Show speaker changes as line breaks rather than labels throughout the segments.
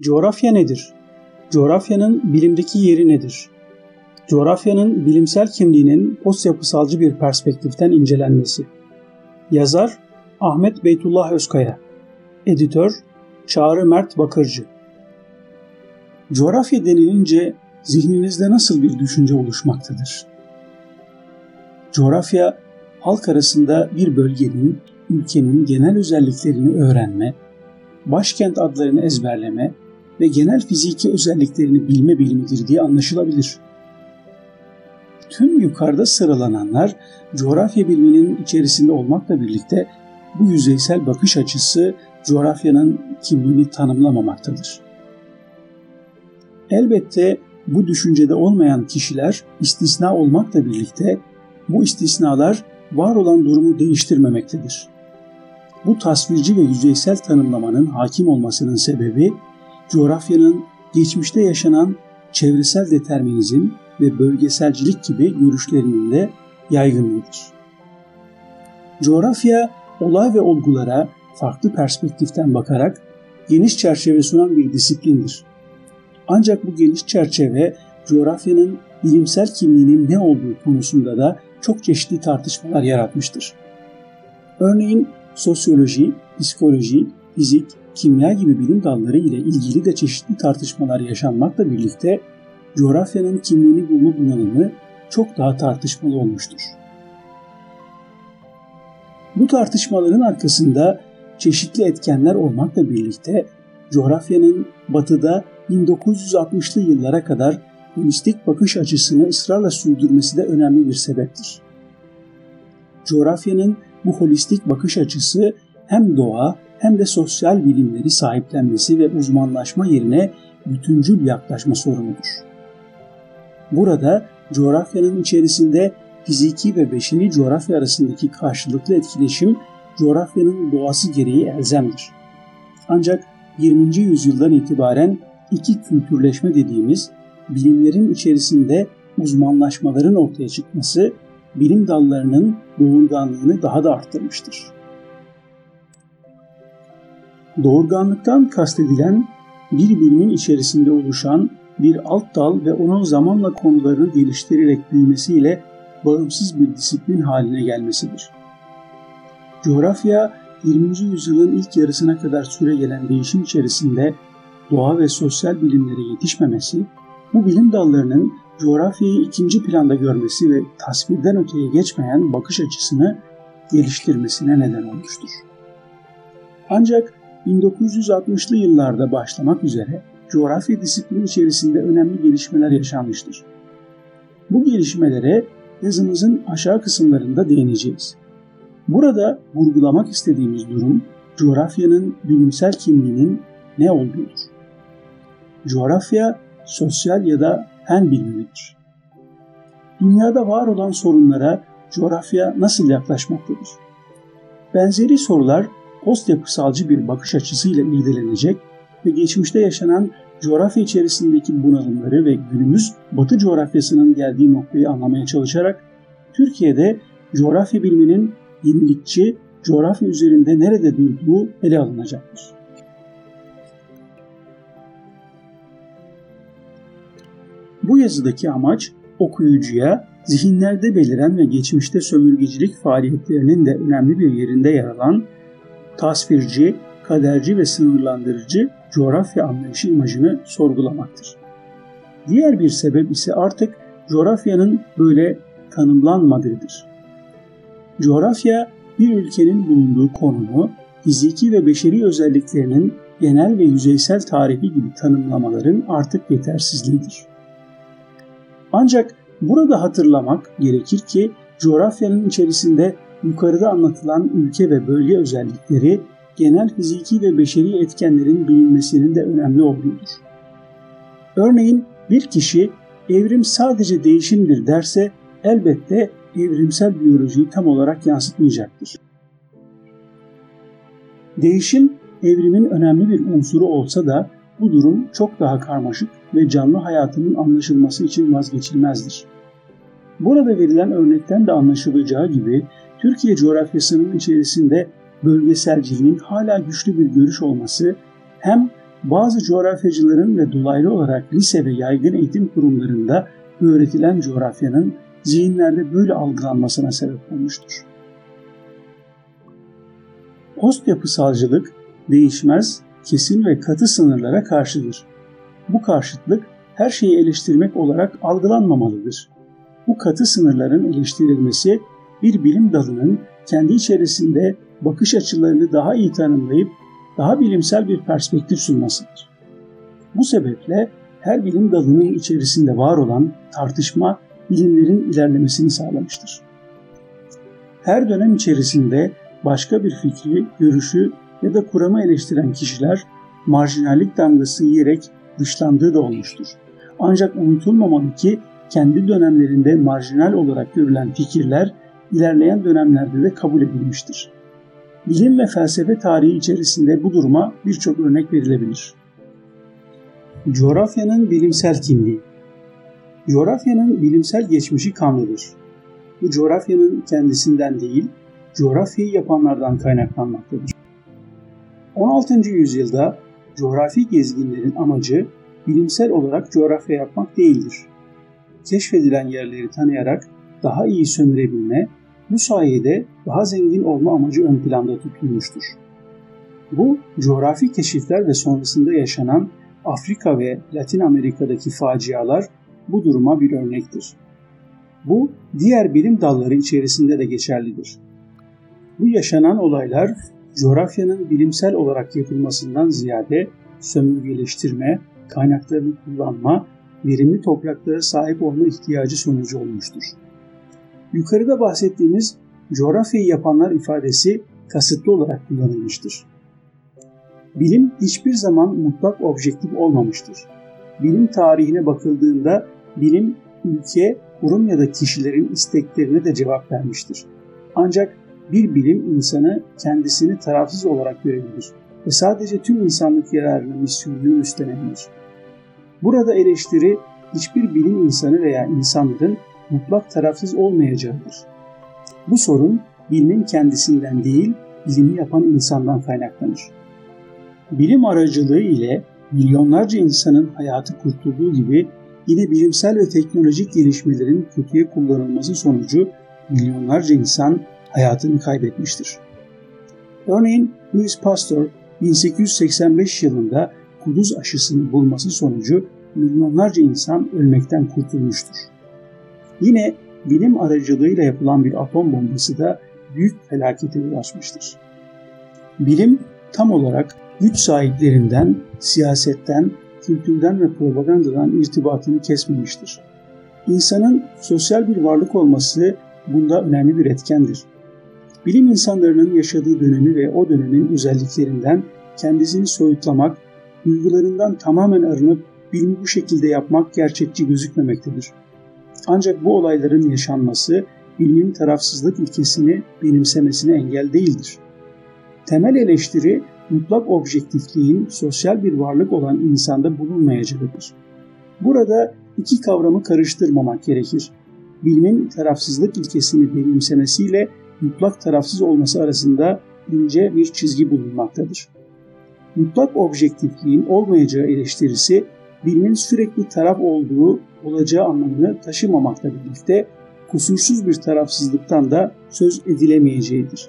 Coğrafya nedir? Coğrafyanın bilimdeki yeri nedir? Coğrafyanın bilimsel kimliğinin post yapısalcı bir perspektiften incelenmesi. Yazar Ahmet Beytullah Özkaya Editör Çağrı Mert Bakırcı Coğrafya denilince zihninizde nasıl bir düşünce oluşmaktadır? Coğrafya, halk arasında bir bölgenin, ülkenin genel özelliklerini öğrenme, başkent adlarını ezberleme ve genel fiziki özelliklerini bilme bilimidir diye anlaşılabilir. Tüm yukarıda sıralananlar coğrafya biliminin içerisinde olmakla birlikte bu yüzeysel bakış açısı coğrafyanın kimliğini tanımlamamaktadır. Elbette bu düşüncede olmayan kişiler istisna olmakla birlikte bu istisnalar var olan durumu değiştirmemektedir. Bu tasvirci ve yüzeysel tanımlamanın hakim olmasının sebebi coğrafyanın geçmişte yaşanan çevresel determinizm ve bölgeselcilik gibi görüşlerinin de yaygınlığıdır. Coğrafya olay ve olgulara farklı perspektiften bakarak geniş çerçeve sunan bir disiplindir. Ancak bu geniş çerçeve coğrafyanın bilimsel kimliğinin ne olduğu konusunda da çok çeşitli tartışmalar yaratmıştır. Örneğin sosyoloji, psikoloji, fizik, kimya gibi bilim dalları ile ilgili de çeşitli tartışmalar yaşanmakla birlikte coğrafyanın kimliğini bulma bunalımı çok daha tartışmalı olmuştur. Bu tartışmaların arkasında çeşitli etkenler olmakla birlikte coğrafyanın batıda 1960'lı yıllara kadar holistik bakış açısını ısrarla sürdürmesi de önemli bir sebeptir. Coğrafyanın bu holistik bakış açısı hem doğa hem de sosyal bilimleri sahiplenmesi ve uzmanlaşma yerine bütüncül yaklaşma sorunudur. Burada coğrafyanın içerisinde fiziki ve beşeri coğrafya arasındaki karşılıklı etkileşim coğrafyanın doğası gereği elzemdir. Ancak 20. yüzyıldan itibaren iki kültürleşme dediğimiz bilimlerin içerisinde uzmanlaşmaların ortaya çıkması bilim dallarının doğurganlığını daha da arttırmıştır. Doğurganlıktan kastedilen bir bilimin içerisinde oluşan bir alt dal ve onun zamanla konularını geliştirerek büyümesiyle bağımsız bir disiplin haline gelmesidir. Coğrafya 20. yüzyılın ilk yarısına kadar süre gelen değişim içerisinde doğa ve sosyal bilimlere yetişmemesi, bu bilim dallarının coğrafyayı ikinci planda görmesi ve tasvirden öteye geçmeyen bakış açısını geliştirmesine neden olmuştur. Ancak 1960'lı yıllarda başlamak üzere coğrafya disiplini içerisinde önemli gelişmeler yaşanmıştır. Bu gelişmelere yazımızın aşağı kısımlarında değineceğiz. Burada vurgulamak istediğimiz durum coğrafyanın bilimsel kimliğinin ne olduğudur. Coğrafya sosyal ya da fen bilimidir. Dünyada var olan sorunlara coğrafya nasıl yaklaşmaktadır? Benzeri sorular post yapısalcı bir bakış açısıyla irdelenecek ve geçmişte yaşanan coğrafya içerisindeki bunalımları ve günümüz Batı coğrafyasının geldiği noktayı anlamaya çalışarak Türkiye'de coğrafya biliminin yenilikçi coğrafya üzerinde nerede durduğu ele alınacaktır. Bu yazıdaki amaç okuyucuya zihinlerde beliren ve geçmişte sömürgecilik faaliyetlerinin de önemli bir yerinde yer alan tasvirci, kaderci ve sınırlandırıcı coğrafya anlayışı imajını sorgulamaktır. Diğer bir sebep ise artık coğrafyanın böyle tanımlanmadığıdır. Coğrafya bir ülkenin bulunduğu konumu, fiziki ve beşeri özelliklerinin genel ve yüzeysel tarihi gibi tanımlamaların artık yetersizliğidir. Ancak burada hatırlamak gerekir ki coğrafyanın içerisinde yukarıda anlatılan ülke ve bölge özellikleri genel fiziki ve beşeri etkenlerin bilinmesinin de önemli olduğudur. Örneğin bir kişi evrim sadece değişimdir derse elbette evrimsel biyolojiyi tam olarak yansıtmayacaktır. Değişim evrimin önemli bir unsuru olsa da bu durum çok daha karmaşık ve canlı hayatının anlaşılması için vazgeçilmezdir. Burada verilen örnekten de anlaşılacağı gibi Türkiye coğrafyasının içerisinde bölgeselciliğin hala güçlü bir görüş olması hem bazı coğrafyacıların ve dolaylı olarak lise ve yaygın eğitim kurumlarında öğretilen coğrafyanın zihinlerde böyle algılanmasına sebep olmuştur. Post yapısalcılık değişmez, kesin ve katı sınırlara karşıdır. Bu karşıtlık her şeyi eleştirmek olarak algılanmamalıdır. Bu katı sınırların eleştirilmesi bir bilim dalının kendi içerisinde bakış açılarını daha iyi tanımlayıp daha bilimsel bir perspektif sunmasıdır. Bu sebeple her bilim dalının içerisinde var olan tartışma bilimlerin ilerlemesini sağlamıştır. Her dönem içerisinde başka bir fikri, görüşü ya da kuramı eleştiren kişiler marjinallik damgası yiyerek dışlandığı da olmuştur. Ancak unutulmamalı ki kendi dönemlerinde marjinal olarak görülen fikirler ilerleyen dönemlerde de kabul edilmiştir. Bilim ve felsefe tarihi içerisinde bu duruma birçok örnek verilebilir. Coğrafyanın bilimsel kimliği Coğrafyanın bilimsel geçmişi kanlıdır. Bu coğrafyanın kendisinden değil, coğrafyayı yapanlardan kaynaklanmaktadır. 16. yüzyılda coğrafi gezginlerin amacı bilimsel olarak coğrafya yapmak değildir. Keşfedilen yerleri tanıyarak daha iyi sömürebilme, bu sayede daha zengin olma amacı ön planda tutulmuştur. Bu coğrafi keşifler ve sonrasında yaşanan Afrika ve Latin Amerika'daki facialar bu duruma bir örnektir. Bu diğer bilim dalları içerisinde de geçerlidir. Bu yaşanan olaylar coğrafyanın bilimsel olarak yapılmasından ziyade sömürgeleştirme, kaynaklarını kullanma, verimli topraklara sahip olma ihtiyacı sonucu olmuştur. Yukarıda bahsettiğimiz coğrafyayı yapanlar ifadesi kasıtlı olarak kullanılmıştır. Bilim hiçbir zaman mutlak objektif olmamıştır. Bilim tarihine bakıldığında bilim ülke, kurum ya da kişilerin isteklerine de cevap vermiştir. Ancak bir bilim insanı kendisini tarafsız olarak görebilir ve sadece tüm insanlık yararına misyonunu üstlenebilir. Burada eleştiri hiçbir bilim insanı veya insanların mutlak tarafsız olmayacağıdır. Bu sorun bilimin kendisinden değil, bilimi yapan insandan kaynaklanır. Bilim aracılığı ile milyonlarca insanın hayatı kurtulduğu gibi yine bilimsel ve teknolojik gelişmelerin kötüye kullanılması sonucu milyonlarca insan hayatını kaybetmiştir. Örneğin Louis Pasteur 1885 yılında kuduz aşısını bulması sonucu milyonlarca insan ölmekten kurtulmuştur. Yine bilim aracılığıyla yapılan bir atom bombası da büyük felakete ulaşmıştır. Bilim tam olarak güç sahiplerinden, siyasetten, kültürden ve propagandadan irtibatını kesmemiştir. İnsanın sosyal bir varlık olması bunda önemli bir etkendir. Bilim insanlarının yaşadığı dönemi ve o dönemin özelliklerinden kendisini soyutlamak, duygularından tamamen arınıp bilimi bu şekilde yapmak gerçekçi gözükmemektedir. Ancak bu olayların yaşanması bilimin tarafsızlık ilkesini benimsemesine engel değildir. Temel eleştiri mutlak objektifliğin sosyal bir varlık olan insanda bulunmayacağıdır. Burada iki kavramı karıştırmamak gerekir. Bilimin tarafsızlık ilkesini benimsemesiyle mutlak tarafsız olması arasında ince bir çizgi bulunmaktadır. Mutlak objektifliğin olmayacağı eleştirisi bilimin sürekli taraf olduğu olacağı anlamını taşımamakla birlikte kusursuz bir tarafsızlıktan da söz edilemeyeceğidir.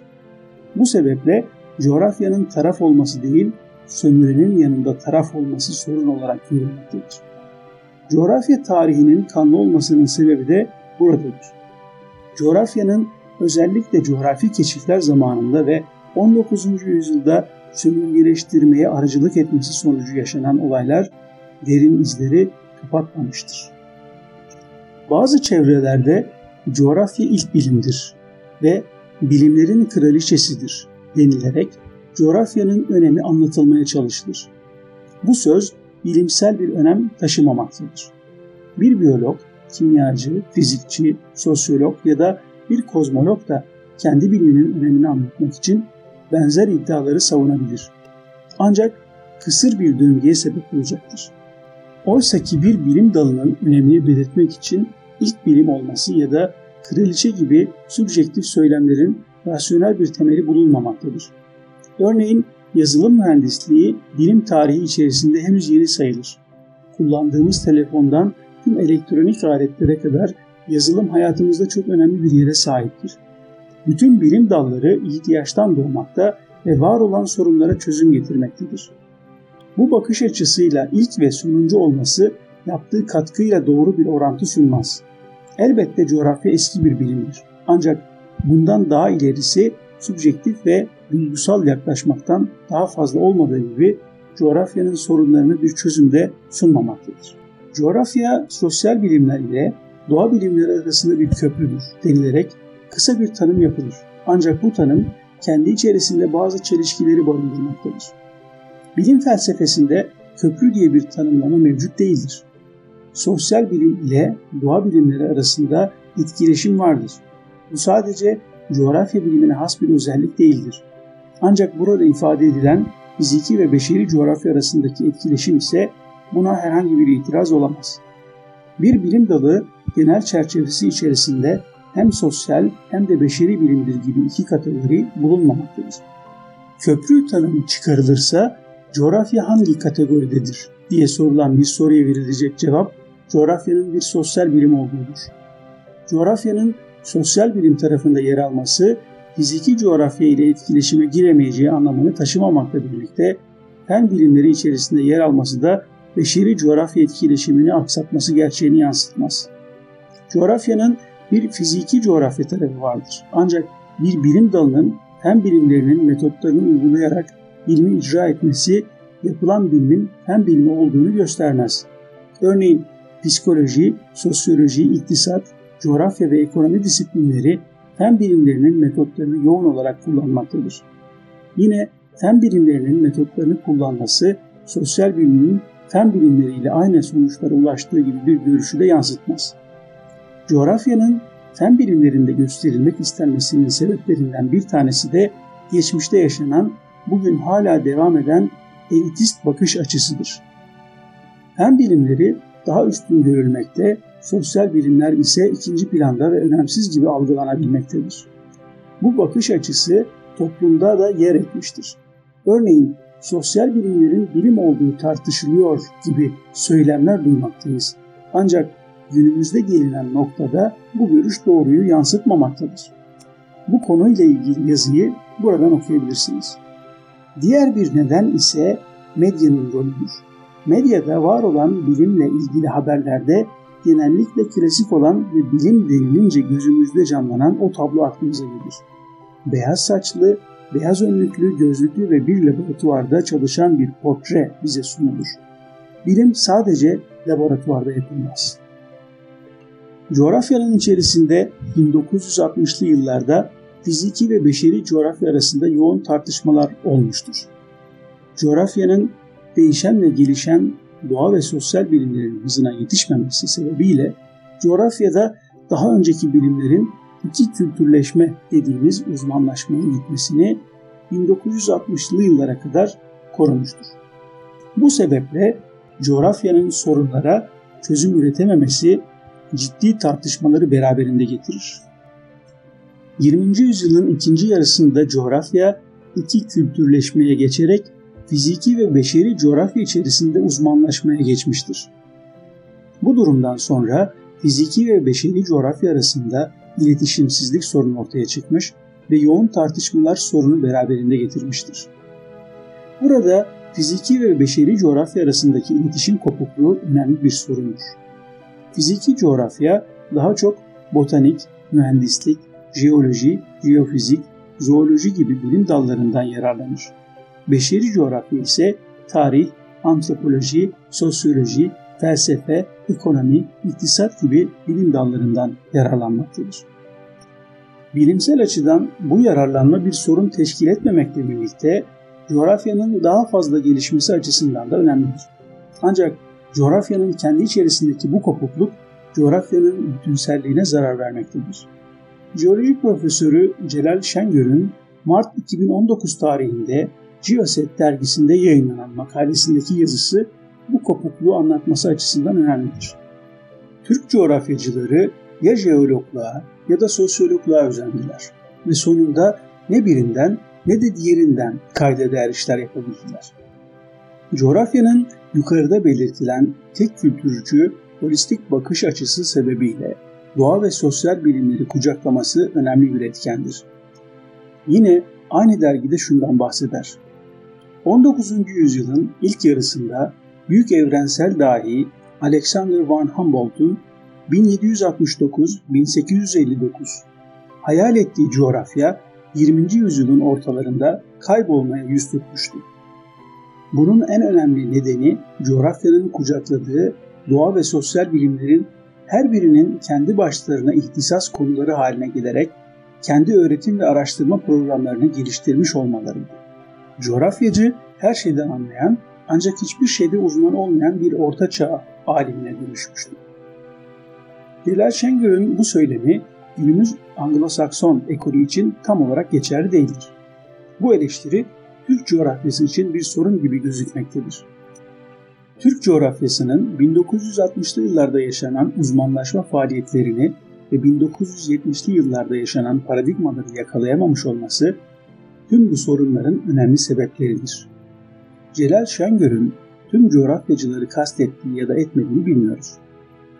Bu sebeple coğrafyanın taraf olması değil, sömürenin yanında taraf olması sorun olarak görülmektedir. Coğrafya tarihinin kanlı olmasının sebebi de buradadır. Coğrafyanın özellikle coğrafi keşifler zamanında ve 19. yüzyılda sömürgeleştirmeye aracılık etmesi sonucu yaşanan olaylar derin izleri kapatmamıştır. Bazı çevrelerde coğrafya ilk bilimdir ve bilimlerin kraliçesidir denilerek coğrafyanın önemi anlatılmaya çalışılır. Bu söz bilimsel bir önem taşımamaktadır. Bir biyolog, kimyacı, fizikçi, sosyolog ya da bir kozmolog da kendi biliminin önemini anlatmak için benzer iddiaları savunabilir. Ancak kısır bir döngüye sebep olacaktır. Oysa ki bir bilim dalının önemini belirtmek için ilk bilim olması ya da kraliçe gibi subjektif söylemlerin rasyonel bir temeli bulunmamaktadır. Örneğin yazılım mühendisliği bilim tarihi içerisinde henüz yeni sayılır. Kullandığımız telefondan tüm elektronik aletlere kadar yazılım hayatımızda çok önemli bir yere sahiptir. Bütün bilim dalları ihtiyaçtan doğmakta ve var olan sorunlara çözüm getirmektedir. Bu bakış açısıyla ilk ve sonuncu olması yaptığı katkıyla doğru bir orantı sunmaz. Elbette coğrafya eski bir bilimdir. Ancak bundan daha ilerisi subjektif ve duygusal yaklaşmaktan daha fazla olmadığı gibi coğrafyanın sorunlarını bir çözümde sunmamaktadır. Coğrafya sosyal bilimler ile doğa bilimleri arasında bir köprüdür denilerek kısa bir tanım yapılır. Ancak bu tanım kendi içerisinde bazı çelişkileri barındırmaktadır. Bilim felsefesinde köprü diye bir tanımlama mevcut değildir. Sosyal bilim ile doğa bilimleri arasında etkileşim vardır. Bu sadece coğrafya bilimine has bir özellik değildir. Ancak burada ifade edilen fiziki ve beşeri coğrafya arasındaki etkileşim ise buna herhangi bir itiraz olamaz. Bir bilim dalı genel çerçevesi içerisinde hem sosyal hem de beşeri bilimdir gibi iki kategori bulunmamaktadır. Köprü tanımı çıkarılırsa coğrafya hangi kategoridedir diye sorulan bir soruya verilecek cevap coğrafyanın bir sosyal bilim olduğudur. Coğrafyanın sosyal bilim tarafında yer alması fiziki coğrafya ile etkileşime giremeyeceği anlamını taşımamakla birlikte fen bilimleri içerisinde yer alması da beşeri coğrafya etkileşimini aksatması gerçeğini yansıtmaz. Coğrafyanın bir fiziki coğrafya tarafı vardır. Ancak bir bilim dalının fen bilimlerinin metotlarını uygulayarak bilimi icra etmesi yapılan bilimin fen bilimi olduğunu göstermez. Örneğin psikoloji, sosyoloji, iktisat, coğrafya ve ekonomi disiplinleri fen bilimlerinin metotlarını yoğun olarak kullanmaktadır. Yine fen bilimlerinin metotlarını kullanması sosyal bilimin fen bilimleriyle aynı sonuçlara ulaştığı gibi bir görüşü de yansıtmaz. Coğrafyanın fen bilimlerinde gösterilmek istenmesinin sebeplerinden bir tanesi de geçmişte yaşanan, bugün hala devam eden elitist bakış açısıdır. Fen bilimleri daha üstün görülmekte, sosyal bilimler ise ikinci planda ve önemsiz gibi algılanabilmektedir. Bu bakış açısı toplumda da yer etmiştir. Örneğin sosyal bilimlerin bilim olduğu tartışılıyor gibi söylemler duymaktayız. Ancak günümüzde gelinen noktada bu görüş doğruyu yansıtmamaktadır. Bu konuyla ilgili yazıyı buradan okuyabilirsiniz. Diğer bir neden ise medyanın rolüdür. Medyada var olan bilimle ilgili haberlerde genellikle klasik olan ve bilim denilince gözümüzde canlanan o tablo aklımıza gelir. Beyaz saçlı, beyaz önlüklü, gözlüklü ve bir laboratuvarda çalışan bir portre bize sunulur. Bilim sadece laboratuvarda yapılmaz. Coğrafyanın içerisinde 1960'lı yıllarda fiziki ve beşeri coğrafya arasında yoğun tartışmalar olmuştur. Coğrafyanın değişen ve gelişen doğa ve sosyal bilimlerin hızına yetişmemesi sebebiyle coğrafyada daha önceki bilimlerin iki kültürleşme dediğimiz uzmanlaşmaya gitmesini 1960'lı yıllara kadar korumuştur. Bu sebeple coğrafyanın sorunlara çözüm üretememesi ciddi tartışmaları beraberinde getirir. 20. yüzyılın ikinci yarısında coğrafya iki kültürleşmeye geçerek fiziki ve beşeri coğrafya içerisinde uzmanlaşmaya geçmiştir. Bu durumdan sonra fiziki ve beşeri coğrafya arasında iletişimsizlik sorunu ortaya çıkmış ve yoğun tartışmalar sorunu beraberinde getirmiştir. Burada fiziki ve beşeri coğrafya arasındaki iletişim kopukluğu önemli bir sorundur. Fiziki coğrafya daha çok botanik, mühendislik, jeoloji, jeofizik, zooloji gibi bilim dallarından yararlanır. Beşeri coğrafya ise tarih, antropoloji, sosyoloji, felsefe, ekonomi, iktisat gibi bilim dallarından yararlanmaktadır. Bilimsel açıdan bu yararlanma bir sorun teşkil etmemekle birlikte coğrafyanın daha fazla gelişmesi açısından da önemlidir. Ancak coğrafyanın kendi içerisindeki bu kopukluk coğrafyanın bütünselliğine zarar vermektedir. Jeoloji profesörü Celal Şengör'ün Mart 2019 tarihinde Geoset dergisinde yayınlanan makalesindeki yazısı bu kopukluğu anlatması açısından önemlidir. Türk coğrafyacıları ya jeologluğa ya da sosyologluğa özendiler ve sonunda ne birinden ne de diğerinden kayda değer işler yapabildiler. Coğrafyanın yukarıda belirtilen tek kültürcü, holistik bakış açısı sebebiyle doğa ve sosyal bilimleri kucaklaması önemli bir etkendir. Yine aynı dergide şundan bahseder. 19. yüzyılın ilk yarısında büyük evrensel dahi Alexander von Humboldt'un 1769-1859 hayal ettiği coğrafya 20. yüzyılın ortalarında kaybolmaya yüz tutmuştu. Bunun en önemli nedeni coğrafyanın kucakladığı doğa ve sosyal bilimlerin her birinin kendi başlarına ihtisas konuları haline gelerek kendi öğretim ve araştırma programlarını geliştirmiş olmalarıydı. Coğrafyacı her şeyden anlayan ancak hiçbir şeyde uzman olmayan bir orta çağ alimine dönüşmüştü. Celal Şengör'ün bu söylemi günümüz Anglo-Sakson ekolü için tam olarak geçerli değildir. Bu eleştiri Türk coğrafyası için bir sorun gibi gözükmektedir. Türk coğrafyasının 1960'lı yıllarda yaşanan uzmanlaşma faaliyetlerini ve 1970'li yıllarda yaşanan paradigmaları yakalayamamış olması tüm bu sorunların önemli sebepleridir. Celal Şengör'ün tüm coğrafyacıları kastettiği ya da etmediğini bilmiyoruz.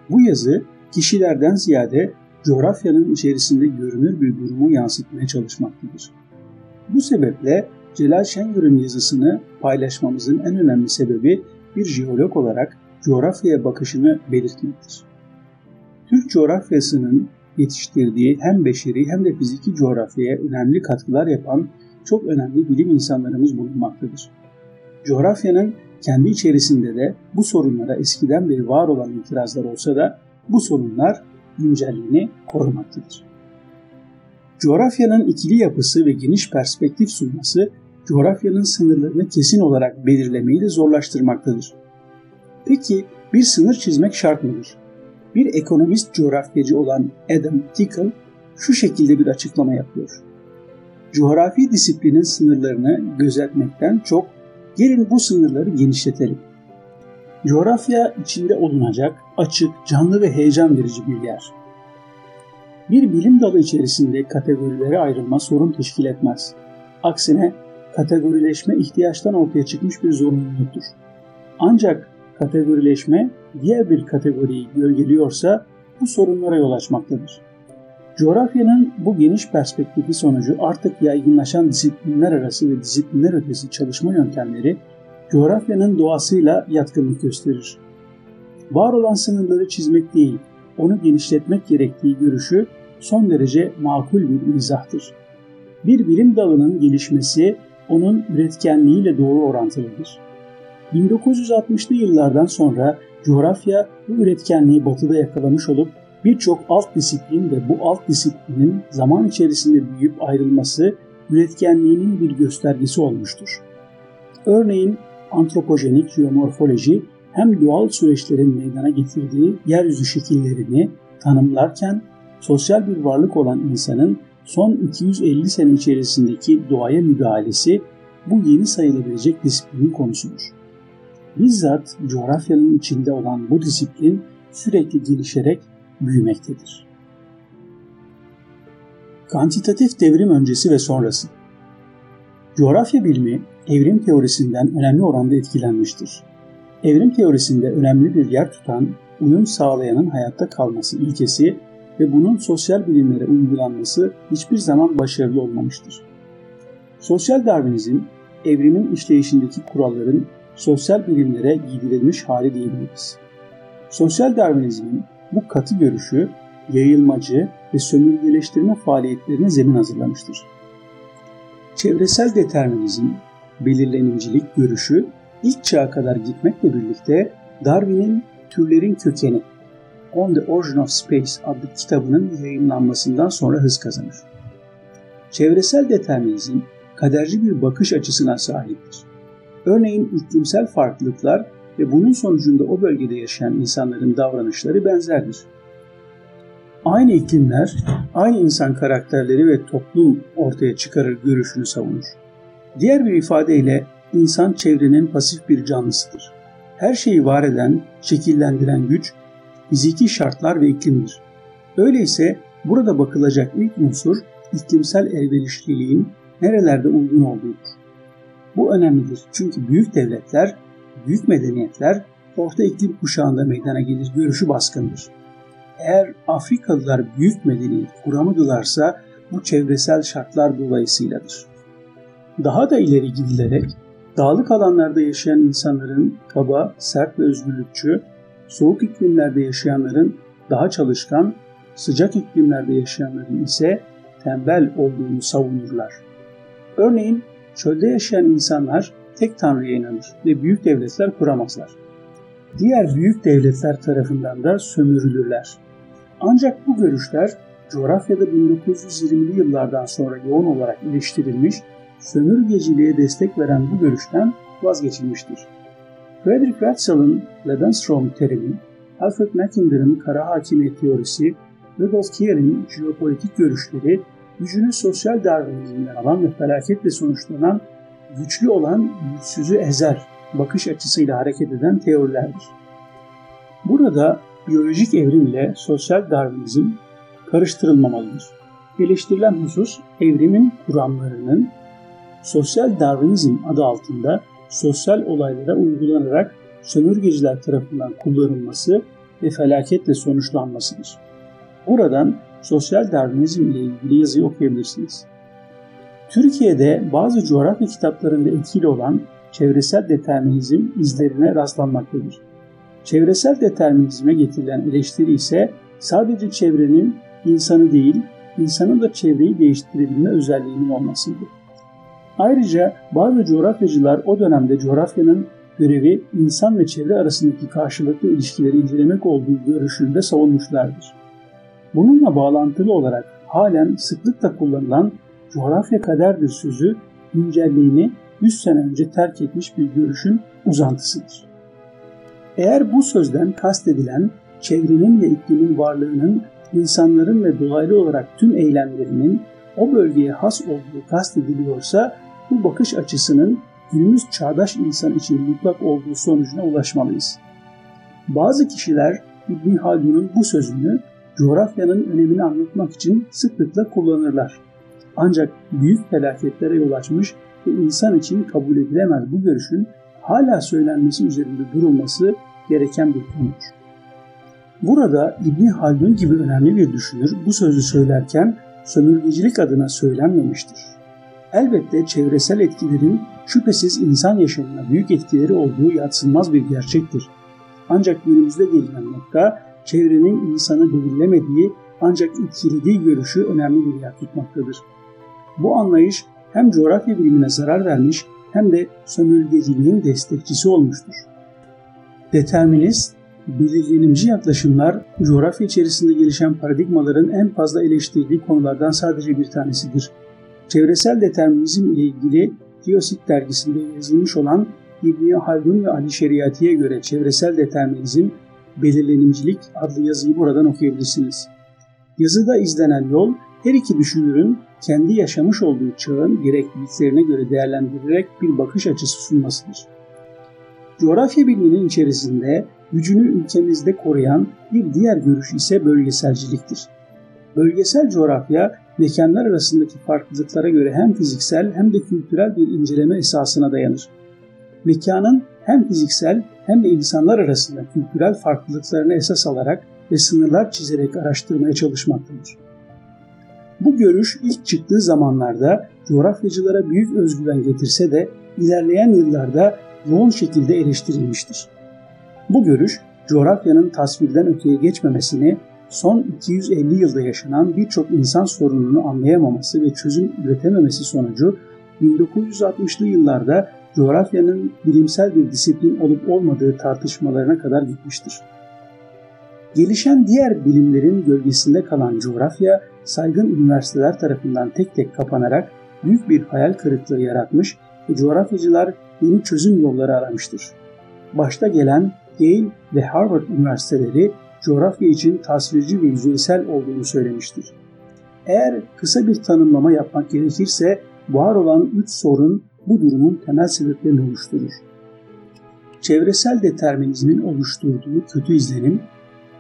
Bu yazı kişilerden ziyade coğrafyanın içerisinde görünür bir durumu yansıtmaya çalışmaktadır. Bu sebeple Celal Şengör'ün yazısını paylaşmamızın en önemli sebebi bir jeolog olarak coğrafyaya bakışını belirtmektir. Türk coğrafyasının yetiştirdiği hem beşeri hem de fiziki coğrafyaya önemli katkılar yapan çok önemli bilim insanlarımız bulunmaktadır. Coğrafyanın kendi içerisinde de bu sorunlara eskiden beri var olan itirazlar olsa da bu sorunlar güncelliğini korumaktadır. Coğrafyanın ikili yapısı ve geniş perspektif sunması coğrafyanın sınırlarını kesin olarak belirlemeyi de zorlaştırmaktadır. Peki bir sınır çizmek şart mıdır? Bir ekonomist coğrafyacı olan Adam Tickle şu şekilde bir açıklama yapıyor. Coğrafi disiplinin sınırlarını gözetmekten çok gelin bu sınırları genişletelim. Coğrafya içinde olunacak açık, canlı ve heyecan verici bir yer. Bir bilim dalı içerisinde kategorilere ayrılma sorun teşkil etmez. Aksine kategorileşme ihtiyaçtan ortaya çıkmış bir zorunluluktur. Ancak kategorileşme diğer bir kategoriyi gölgeliyorsa bu sorunlara yol açmaktadır. Coğrafyanın bu geniş perspektifi sonucu artık yaygınlaşan disiplinler arası ve disiplinler ötesi çalışma yöntemleri coğrafyanın doğasıyla yatkınlık gösterir. Var olan sınırları çizmek değil, onu genişletmek gerektiği görüşü son derece makul bir izahtır. Bir bilim dalının gelişmesi onun üretkenliğiyle doğru orantılıdır. 1960'lı yıllardan sonra coğrafya bu üretkenliği batıda yakalamış olup birçok alt disiplin ve bu alt disiplinin zaman içerisinde büyüyüp ayrılması üretkenliğinin bir göstergesi olmuştur. Örneğin antropojenik geomorfoloji hem doğal süreçlerin meydana getirdiği yeryüzü şekillerini tanımlarken sosyal bir varlık olan insanın son 250 sene içerisindeki doğaya müdahalesi bu yeni sayılabilecek disiplinin konusudur. Bizzat coğrafyanın içinde olan bu disiplin sürekli gelişerek büyümektedir. Kantitatif devrim öncesi ve sonrası Coğrafya bilimi evrim teorisinden önemli oranda etkilenmiştir. Evrim teorisinde önemli bir yer tutan uyum sağlayanın hayatta kalması ilkesi ve bunun sosyal bilimlere uygulanması hiçbir zaman başarılı olmamıştır. Sosyal Darwinizm, evrimin işleyişindeki kuralların sosyal bilimlere giydirilmiş hali diyebiliriz. Sosyal Darwinizmin bu katı görüşü yayılmacı ve sömürgeleştirme faaliyetlerine zemin hazırlamıştır. Çevresel determinizm, belirlenimcilik görüşü ilk çağa kadar gitmekle birlikte Darwin'in Türlerin Kökeni On the Origin of Space adlı kitabının yayınlanmasından sonra hız kazanır. Çevresel determinizm kaderci bir bakış açısına sahiptir. Örneğin iklimsel farklılıklar ve bunun sonucunda o bölgede yaşayan insanların davranışları benzerdir. Aynı iklimler, aynı insan karakterleri ve toplum ortaya çıkarır görüşünü savunur. Diğer bir ifadeyle insan çevrenin pasif bir canlısıdır. Her şeyi var eden, şekillendiren güç fiziki şartlar ve iklimdir. Öyleyse burada bakılacak ilk unsur iklimsel elverişliliğin nerelerde uygun olduğudur. Bu önemlidir çünkü büyük devletler, büyük medeniyetler orta iklim kuşağında meydana gelir görüşü baskındır. Eğer Afrikalılar büyük medeniyet kuramadılarsa bu çevresel şartlar dolayısıyladır. Daha da ileri gidilerek dağlık alanlarda yaşayan insanların kaba, sert ve özgürlükçü, soğuk iklimlerde yaşayanların daha çalışkan, sıcak iklimlerde yaşayanların ise tembel olduğunu savunurlar. Örneğin çölde yaşayan insanlar tek tanrıya inanır ve büyük devletler kuramazlar. Diğer büyük devletler tarafından da sömürülürler. Ancak bu görüşler coğrafyada 1920'li yıllardan sonra yoğun olarak eleştirilmiş, sömürgeciliğe destek veren bu görüşten vazgeçilmiştir. Frederick Ratzel'ın Lebensraum terimi, Alfred Mackinder'ın kara hakimiyet teorisi, Rudolf Kier'in jeopolitik görüşleri, gücünü sosyal darwinizmden alan ve felaketle sonuçlanan güçlü olan güçsüzü ezer bakış açısıyla hareket eden teorilerdir. Burada biyolojik evrim ile sosyal darwinizm karıştırılmamalıdır. Eleştirilen husus evrimin kuramlarının sosyal darwinizm adı altında sosyal olaylara uygulanarak sömürgeciler tarafından kullanılması ve felaketle sonuçlanmasıdır. Buradan sosyal darwinizm ile ilgili yazıyı okuyabilirsiniz. Türkiye'de bazı coğrafya kitaplarında etkili olan çevresel determinizm izlerine rastlanmaktadır. Çevresel determinizme getirilen eleştiri ise sadece çevrenin insanı değil, insanın da çevreyi değiştirebilme özelliğinin olmasıdır. Ayrıca bazı coğrafyacılar o dönemde coğrafyanın görevi insan ve çevre arasındaki karşılıklı ilişkileri incelemek olduğu görüşünde savunmuşlardır. Bununla bağlantılı olarak halen sıklıkla kullanılan coğrafya kaderdir sözü güncelliğini 100 sene önce terk etmiş bir görüşün uzantısıdır. Eğer bu sözden kastedilen çevrenin ve iklimin varlığının insanların ve dolaylı olarak tüm eylemlerinin o bölgeye has olduğu kastediliyorsa bu bakış açısının günümüz çağdaş insan için mutlak olduğu sonucuna ulaşmalıyız. Bazı kişiler İbn Haldun'un bu sözünü coğrafyanın önemini anlatmak için sıklıkla kullanırlar. Ancak büyük felaketlere yol açmış ve insan için kabul edilemez bu görüşün hala söylenmesi üzerinde durulması gereken bir konudur. Burada İbn Haldun gibi önemli bir düşünür bu sözü söylerken sömürgecilik adına söylenmemiştir. Elbette çevresel etkilerin şüphesiz insan yaşamına büyük etkileri olduğu yatsınmaz bir gerçektir. Ancak günümüzde gelinen nokta çevrenin insanı belirlemediği ancak etkilediği görüşü önemli bir yer tutmaktadır. Bu anlayış hem coğrafya bilimine zarar vermiş hem de sömürgeciliğin destekçisi olmuştur. Determinist, belirlenimci yaklaşımlar coğrafya içerisinde gelişen paradigmaların en fazla eleştirdiği konulardan sadece bir tanesidir. Çevresel determinizm ile ilgili Geosit dergisinde yazılmış olan İbni Haldun ve Ali Şeriati'ye göre çevresel determinizm, belirlenimcilik adlı yazıyı buradan okuyabilirsiniz. Yazıda izlenen yol her iki düşünürün kendi yaşamış olduğu çağın gerekliliklerine göre değerlendirerek bir bakış açısı sunmasıdır. Coğrafya biliminin içerisinde gücünü ülkemizde koruyan bir diğer görüş ise bölgeselciliktir. Bölgesel coğrafya, mekanlar arasındaki farklılıklara göre hem fiziksel hem de kültürel bir inceleme esasına dayanır. Mekanın hem fiziksel hem de insanlar arasında kültürel farklılıklarını esas alarak ve sınırlar çizerek araştırmaya çalışmaktadır. Bu görüş ilk çıktığı zamanlarda coğrafyacılara büyük özgüven getirse de ilerleyen yıllarda yoğun şekilde eleştirilmiştir. Bu görüş coğrafyanın tasvirden öteye geçmemesini, son 250 yılda yaşanan birçok insan sorununu anlayamaması ve çözüm üretememesi sonucu 1960'lı yıllarda coğrafyanın bilimsel bir disiplin olup olmadığı tartışmalarına kadar gitmiştir. Gelişen diğer bilimlerin gölgesinde kalan coğrafya, saygın üniversiteler tarafından tek tek kapanarak büyük bir hayal kırıklığı yaratmış ve coğrafyacılar yeni çözüm yolları aramıştır. Başta gelen Yale ve Harvard üniversiteleri coğrafya için tasvirci ve yüzeysel olduğunu söylemiştir. Eğer kısa bir tanımlama yapmak gerekirse var olan üç sorun bu durumun temel sebeplerini oluşturur. Çevresel determinizmin oluşturduğu kötü izlenim,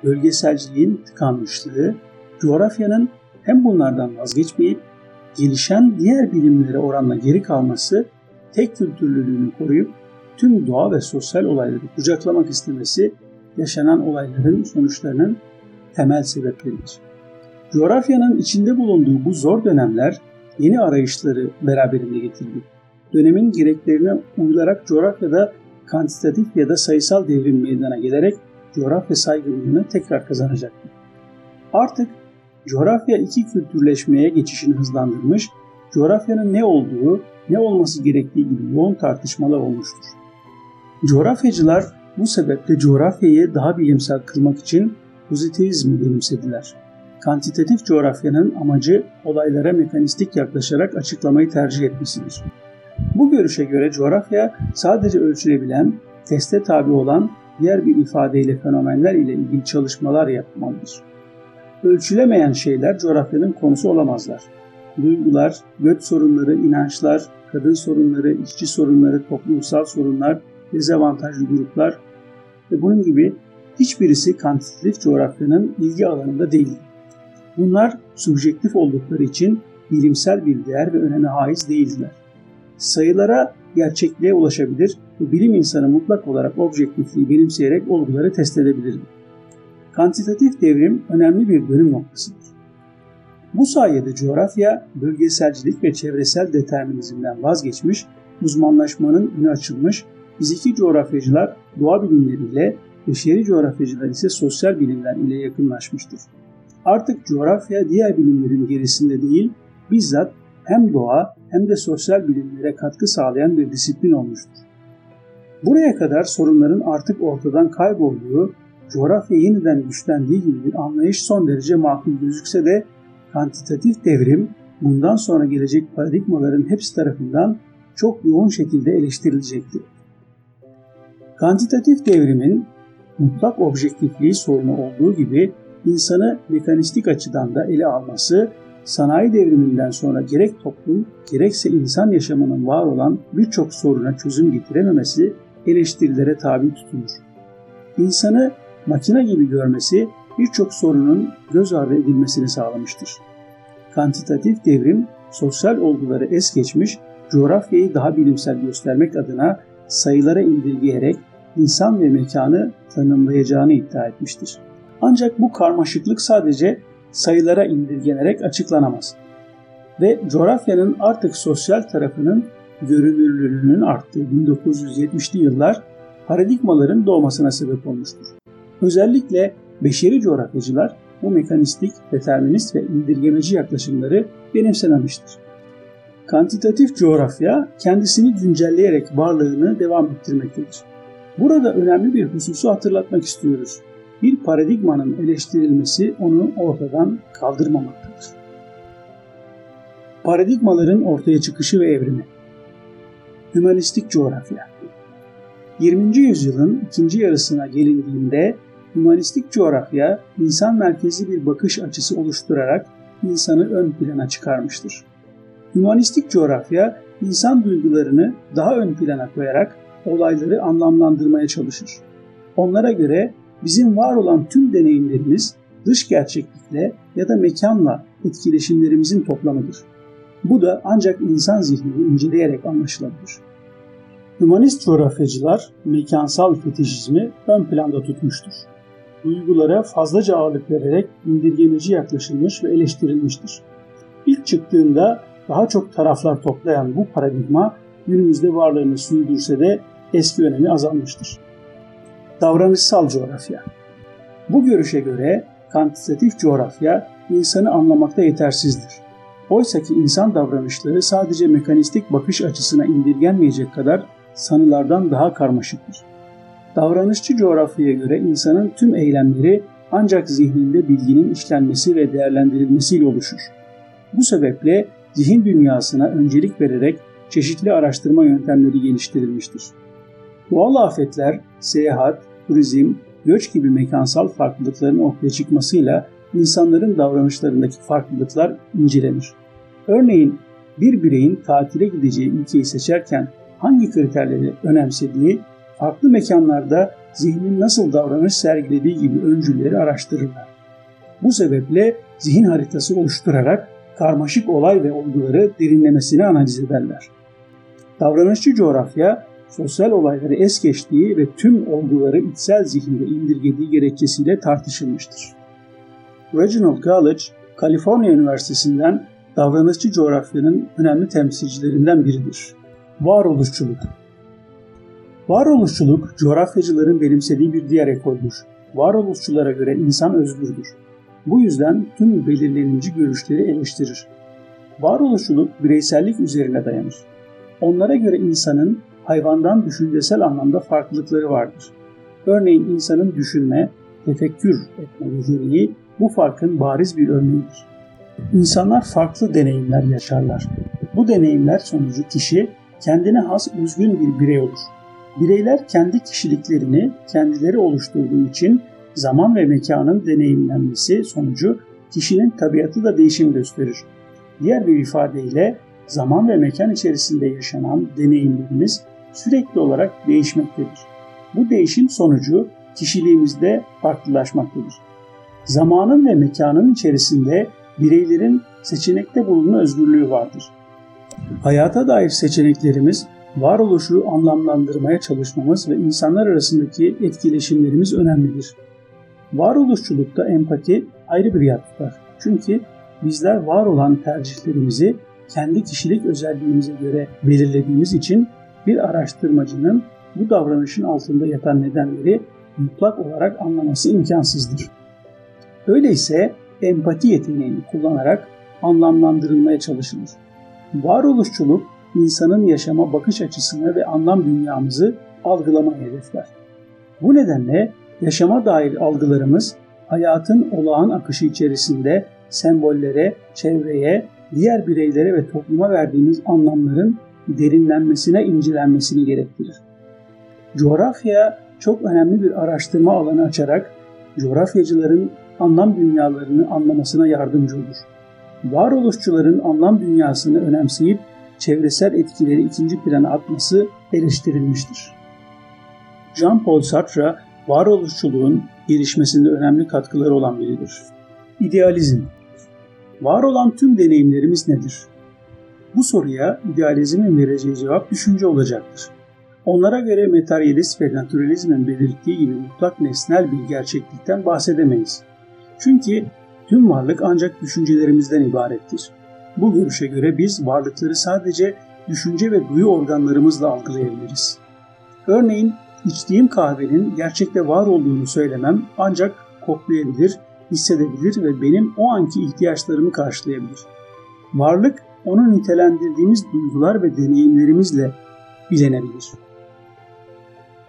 bölgeselciliğin tıkanmışlığı, coğrafyanın hem bunlardan vazgeçmeyip gelişen diğer bilimlere oranla geri kalması, tek kültürlülüğünü koruyup tüm doğa ve sosyal olayları kucaklamak istemesi yaşanan olayların sonuçlarının temel sebepleridir. Coğrafyanın içinde bulunduğu bu zor dönemler yeni arayışları beraberinde getirdi. Dönemin gereklerine uyularak coğrafyada kantitatif ya da sayısal devrim meydana gelerek coğrafya saygınlığını tekrar kazanacaktı. Artık coğrafya iki kültürleşmeye geçişini hızlandırmış, coğrafyanın ne olduğu, ne olması gerektiği gibi yoğun tartışmalar olmuştur. Coğrafyacılar bu sebeple coğrafyayı daha bilimsel kılmak için pozitivizmi benimsediler. Kantitatif coğrafyanın amacı olaylara mekanistik yaklaşarak açıklamayı tercih etmesidir. Bu görüşe göre coğrafya sadece ölçülebilen, teste tabi olan diğer bir ifadeyle fenomenler ile ilgili çalışmalar yapmalıdır. Ölçülemeyen şeyler coğrafyanın konusu olamazlar. Duygular, göç sorunları, inançlar, kadın sorunları, işçi sorunları, toplumsal sorunlar, dezavantajlı gruplar ve bunun gibi hiçbirisi kantitatif coğrafyanın ilgi alanında değil. Bunlar subjektif oldukları için bilimsel bir değer ve öneme haiz değildiler. Sayılara gerçekliğe ulaşabilir ve bilim insanı mutlak olarak objektifliği benimseyerek olguları test edebilirdi. Kantitatif devrim önemli bir dönüm noktasıdır. Bu sayede coğrafya, bölgeselcilik ve çevresel determinizmden vazgeçmiş, uzmanlaşmanın önü açılmış, fiziki coğrafyacılar doğa bilimleriyle, beşeri coğrafyacılar ise sosyal bilimler ile yakınlaşmıştır. Artık coğrafya diğer bilimlerin gerisinde değil, bizzat hem doğa hem de sosyal bilimlere katkı sağlayan bir disiplin olmuştur. Buraya kadar sorunların artık ortadan kaybolduğu, coğrafya yeniden güçlendiği gibi bir anlayış son derece makul gözükse de kantitatif devrim bundan sonra gelecek paradigmaların hepsi tarafından çok yoğun şekilde eleştirilecektir. Kantitatif devrimin mutlak objektifliği sorunu olduğu gibi insanı mekanistik açıdan da ele alması, sanayi devriminden sonra gerek toplum gerekse insan yaşamının var olan birçok soruna çözüm getirememesi eleştirilere tabi tutulur. İnsanı makine gibi görmesi birçok sorunun göz ardı edilmesini sağlamıştır. Kantitatif devrim sosyal olguları es geçmiş, coğrafyayı daha bilimsel göstermek adına sayılara indirgeyerek insan ve mekanı tanımlayacağını iddia etmiştir. Ancak bu karmaşıklık sadece sayılara indirgenerek açıklanamaz. Ve coğrafyanın artık sosyal tarafının görünürlüğünün arttığı 1970'li yıllar paradigmaların doğmasına sebep olmuştur. Özellikle beşeri coğrafyacılar bu mekanistik, determinist ve indirgemeci yaklaşımları benimsememiştir. Kantitatif coğrafya kendisini güncelleyerek varlığını devam ettirmektedir. Burada önemli bir hususu hatırlatmak istiyoruz. Bir paradigmanın eleştirilmesi onu ortadan kaldırmamaktadır. Paradigmaların ortaya çıkışı ve evrimi Hümanistik coğrafya 20. yüzyılın ikinci yarısına gelindiğinde hümanistik coğrafya insan merkezli bir bakış açısı oluşturarak insanı ön plana çıkarmıştır. Hümanistik coğrafya insan duygularını daha ön plana koyarak olayları anlamlandırmaya çalışır. Onlara göre bizim var olan tüm deneyimlerimiz dış gerçeklikle ya da mekanla etkileşimlerimizin toplamıdır. Bu da ancak insan zihnini inceleyerek anlaşılabilir. Hümanist coğrafyacılar mekansal fetişizmi ön planda tutmuştur. Duygulara fazlaca ağırlık vererek indirgemeci yaklaşılmış ve eleştirilmiştir. İlk çıktığında daha çok taraflar toplayan bu paradigma günümüzde varlığını sürdürse de eski önemi azalmıştır. Davranışsal coğrafya Bu görüşe göre kantitatif coğrafya insanı anlamakta yetersizdir. Oysa ki insan davranışları sadece mekanistik bakış açısına indirgenmeyecek kadar sanılardan daha karmaşıktır. Davranışçı coğrafyaya göre insanın tüm eylemleri ancak zihninde bilginin işlenmesi ve değerlendirilmesiyle oluşur. Bu sebeple zihin dünyasına öncelik vererek çeşitli araştırma yöntemleri geliştirilmiştir. Doğal afetler, seyahat, turizm, göç gibi mekansal farklılıkların ortaya çıkmasıyla insanların davranışlarındaki farklılıklar incelenir. Örneğin bir bireyin tatile gideceği ülkeyi seçerken hangi kriterleri önemsediği, farklı mekanlarda zihnin nasıl davranış sergilediği gibi öncülleri araştırırlar. Bu sebeple zihin haritası oluşturarak karmaşık olay ve olguları derinlemesine analiz ederler. Davranışçı coğrafya, sosyal olayları es geçtiği ve tüm olguları içsel zihinde indirgediği gerekçesiyle tartışılmıştır. Reginald College, Kaliforniya Üniversitesi'nden davranışçı coğrafyanın önemli temsilcilerinden biridir. Varoluşçuluk Varoluşçuluk, coğrafyacıların benimsediği bir diğer ekoldür. Varoluşçulara göre insan özgürdür. Bu yüzden tüm belirlenici görüşleri eleştirir. Varoluşçuluk bireysellik üzerine dayanır. Onlara göre insanın hayvandan düşüncesel anlamda farklılıkları vardır. Örneğin insanın düşünme, tefekkür etme yeteneği bu farkın bariz bir örneğidir. İnsanlar farklı deneyimler yaşarlar. Bu deneyimler sonucu kişi kendine has özgün bir birey olur. Bireyler kendi kişiliklerini kendileri oluşturduğu için zaman ve mekanın deneyimlenmesi sonucu kişinin tabiatı da değişim gösterir. Diğer bir ifadeyle zaman ve mekan içerisinde yaşanan deneyimlerimiz sürekli olarak değişmektedir. Bu değişim sonucu kişiliğimizde farklılaşmaktadır. Zamanın ve mekanın içerisinde bireylerin seçenekte bulunma özgürlüğü vardır. Hayata dair seçeneklerimiz varoluşu anlamlandırmaya çalışmamız ve insanlar arasındaki etkileşimlerimiz önemlidir. Varoluşçulukta empati ayrı bir yer tutar. Çünkü bizler var olan tercihlerimizi kendi kişilik özelliğimize göre belirlediğimiz için bir araştırmacının bu davranışın altında yatan nedenleri mutlak olarak anlaması imkansızdır. Öyleyse empati yeteneğini kullanarak anlamlandırılmaya çalışılır. Varoluşçuluk insanın yaşama bakış açısını ve anlam dünyamızı algılamayı hedefler. Bu nedenle yaşama dair algılarımız hayatın olağan akışı içerisinde sembollere, çevreye, diğer bireylere ve topluma verdiğimiz anlamların derinlenmesine, incelenmesini gerektirir. Coğrafya çok önemli bir araştırma alanı açarak coğrafyacıların anlam dünyalarını anlamasına yardımcı olur. Varoluşçuların anlam dünyasını önemseyip çevresel etkileri ikinci plana atması eleştirilmiştir. Jean-Paul Sartre, varoluşçuluğun gelişmesinde önemli katkıları olan biridir. İdealizm Var olan tüm deneyimlerimiz nedir? Bu soruya idealizmin vereceği cevap düşünce olacaktır. Onlara göre materyalist ve naturalizmin belirttiği gibi mutlak nesnel bir gerçeklikten bahsedemeyiz. Çünkü tüm varlık ancak düşüncelerimizden ibarettir. Bu görüşe göre biz varlıkları sadece düşünce ve duyu organlarımızla algılayabiliriz. Örneğin içtiğim kahvenin gerçekte var olduğunu söylemem ancak koklayabilir, hissedebilir ve benim o anki ihtiyaçlarımı karşılayabilir. Varlık onu nitelendirdiğimiz duygular ve deneyimlerimizle bilenebilir.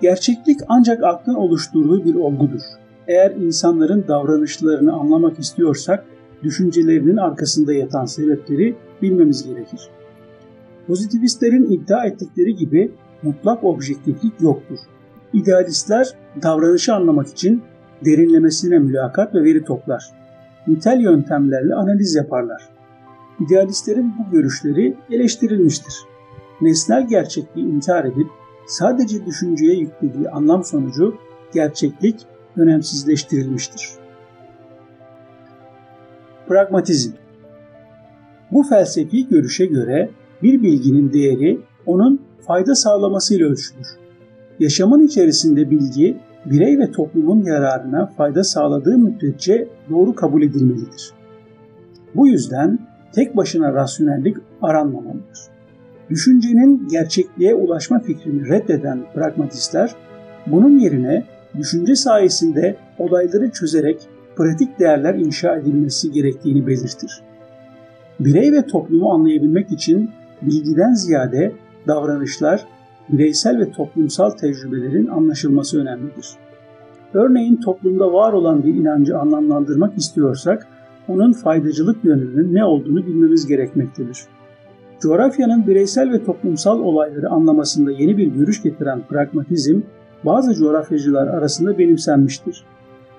Gerçeklik ancak aklın oluşturduğu bir olgudur. Eğer insanların davranışlarını anlamak istiyorsak düşüncelerinin arkasında yatan sebepleri bilmemiz gerekir. Pozitivistlerin iddia ettikleri gibi mutlak objektiflik yoktur. İdealistler davranışı anlamak için derinlemesine mülakat ve veri toplar. Nitel yöntemlerle analiz yaparlar. İdealistlerin bu görüşleri eleştirilmiştir. Nesnel gerçekliği inkar edip sadece düşünceye yüklediği anlam sonucu gerçeklik önemsizleştirilmiştir. Pragmatizm Bu felsefi görüşe göre bir bilginin değeri onun fayda sağlamasıyla ölçülür. Yaşamın içerisinde bilgi birey ve toplumun yararına fayda sağladığı müddetçe doğru kabul edilmelidir. Bu yüzden tek başına rasyonellik aranmamalıdır. Düşüncenin gerçekliğe ulaşma fikrini reddeden pragmatistler bunun yerine düşünce sayesinde olayları çözerek pratik değerler inşa edilmesi gerektiğini belirtir. Birey ve toplumu anlayabilmek için bilgiden ziyade davranışlar, bireysel ve toplumsal tecrübelerin anlaşılması önemlidir. Örneğin toplumda var olan bir inancı anlamlandırmak istiyorsak, onun faydacılık yönünün ne olduğunu bilmemiz gerekmektedir. Coğrafyanın bireysel ve toplumsal olayları anlamasında yeni bir görüş getiren pragmatizm, bazı coğrafyacılar arasında benimsenmiştir.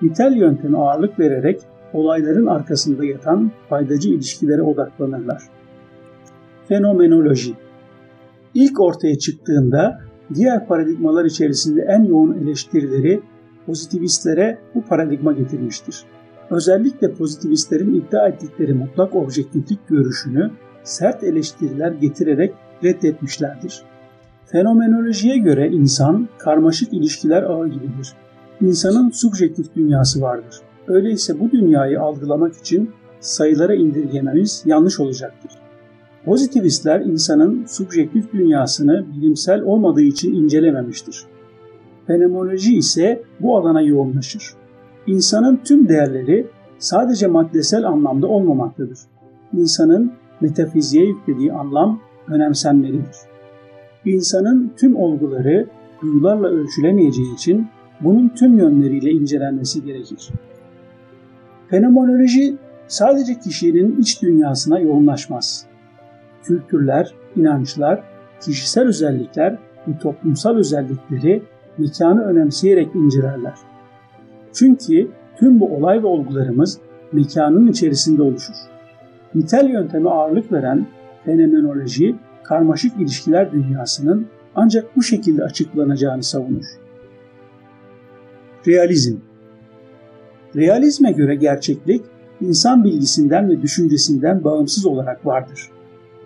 Nitel yönteme ağırlık vererek olayların arkasında yatan faydacı ilişkilere odaklanırlar. Fenomenoloji İlk ortaya çıktığında diğer paradigmalar içerisinde en yoğun eleştirileri pozitivistlere bu paradigma getirmiştir. Özellikle pozitivistlerin iddia ettikleri mutlak objektiflik görüşünü sert eleştiriler getirerek reddetmişlerdir. Fenomenolojiye göre insan karmaşık ilişkiler ağı gibidir. İnsanın subjektif dünyası vardır. Öyleyse bu dünyayı algılamak için sayılara indirgememiz yanlış olacaktır. Pozitivistler insanın subjektif dünyasını bilimsel olmadığı için incelememiştir. Fenomenoloji ise bu alana yoğunlaşır. İnsanın tüm değerleri sadece maddesel anlamda olmamaktadır. İnsanın metafiziğe yüklediği anlam önemsenmelidir. İnsanın tüm olguları duyularla ölçülemeyeceği için bunun tüm yönleriyle incelenmesi gerekir. Fenomenoloji sadece kişinin iç dünyasına yoğunlaşmaz. Kültürler, inançlar, kişisel özellikler ve toplumsal özellikleri mekanı önemseyerek incelerler. Çünkü tüm bu olay ve olgularımız mekanın içerisinde oluşur. Nitel yönteme ağırlık veren fenomenoloji, karmaşık ilişkiler dünyasının ancak bu şekilde açıklanacağını savunur. Realizm Realizme göre gerçeklik, insan bilgisinden ve düşüncesinden bağımsız olarak vardır.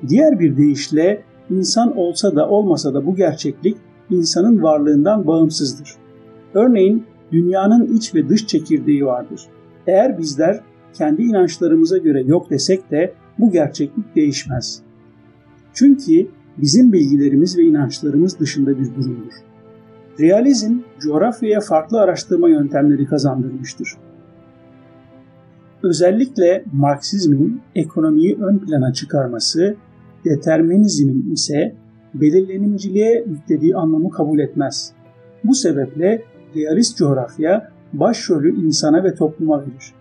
Diğer bir deyişle, insan olsa da olmasa da bu gerçeklik insanın varlığından bağımsızdır. Örneğin dünyanın iç ve dış çekirdeği vardır. Eğer bizler kendi inançlarımıza göre yok desek de bu gerçeklik değişmez. Çünkü bizim bilgilerimiz ve inançlarımız dışında bir durumdur. Realizm, coğrafyaya farklı araştırma yöntemleri kazandırmıştır. Özellikle Marksizmin ekonomiyi ön plana çıkarması, determinizmin ise belirlenimciliğe yüklediği anlamı kabul etmez. Bu sebeple realist coğrafya başrolü insana ve topluma verir.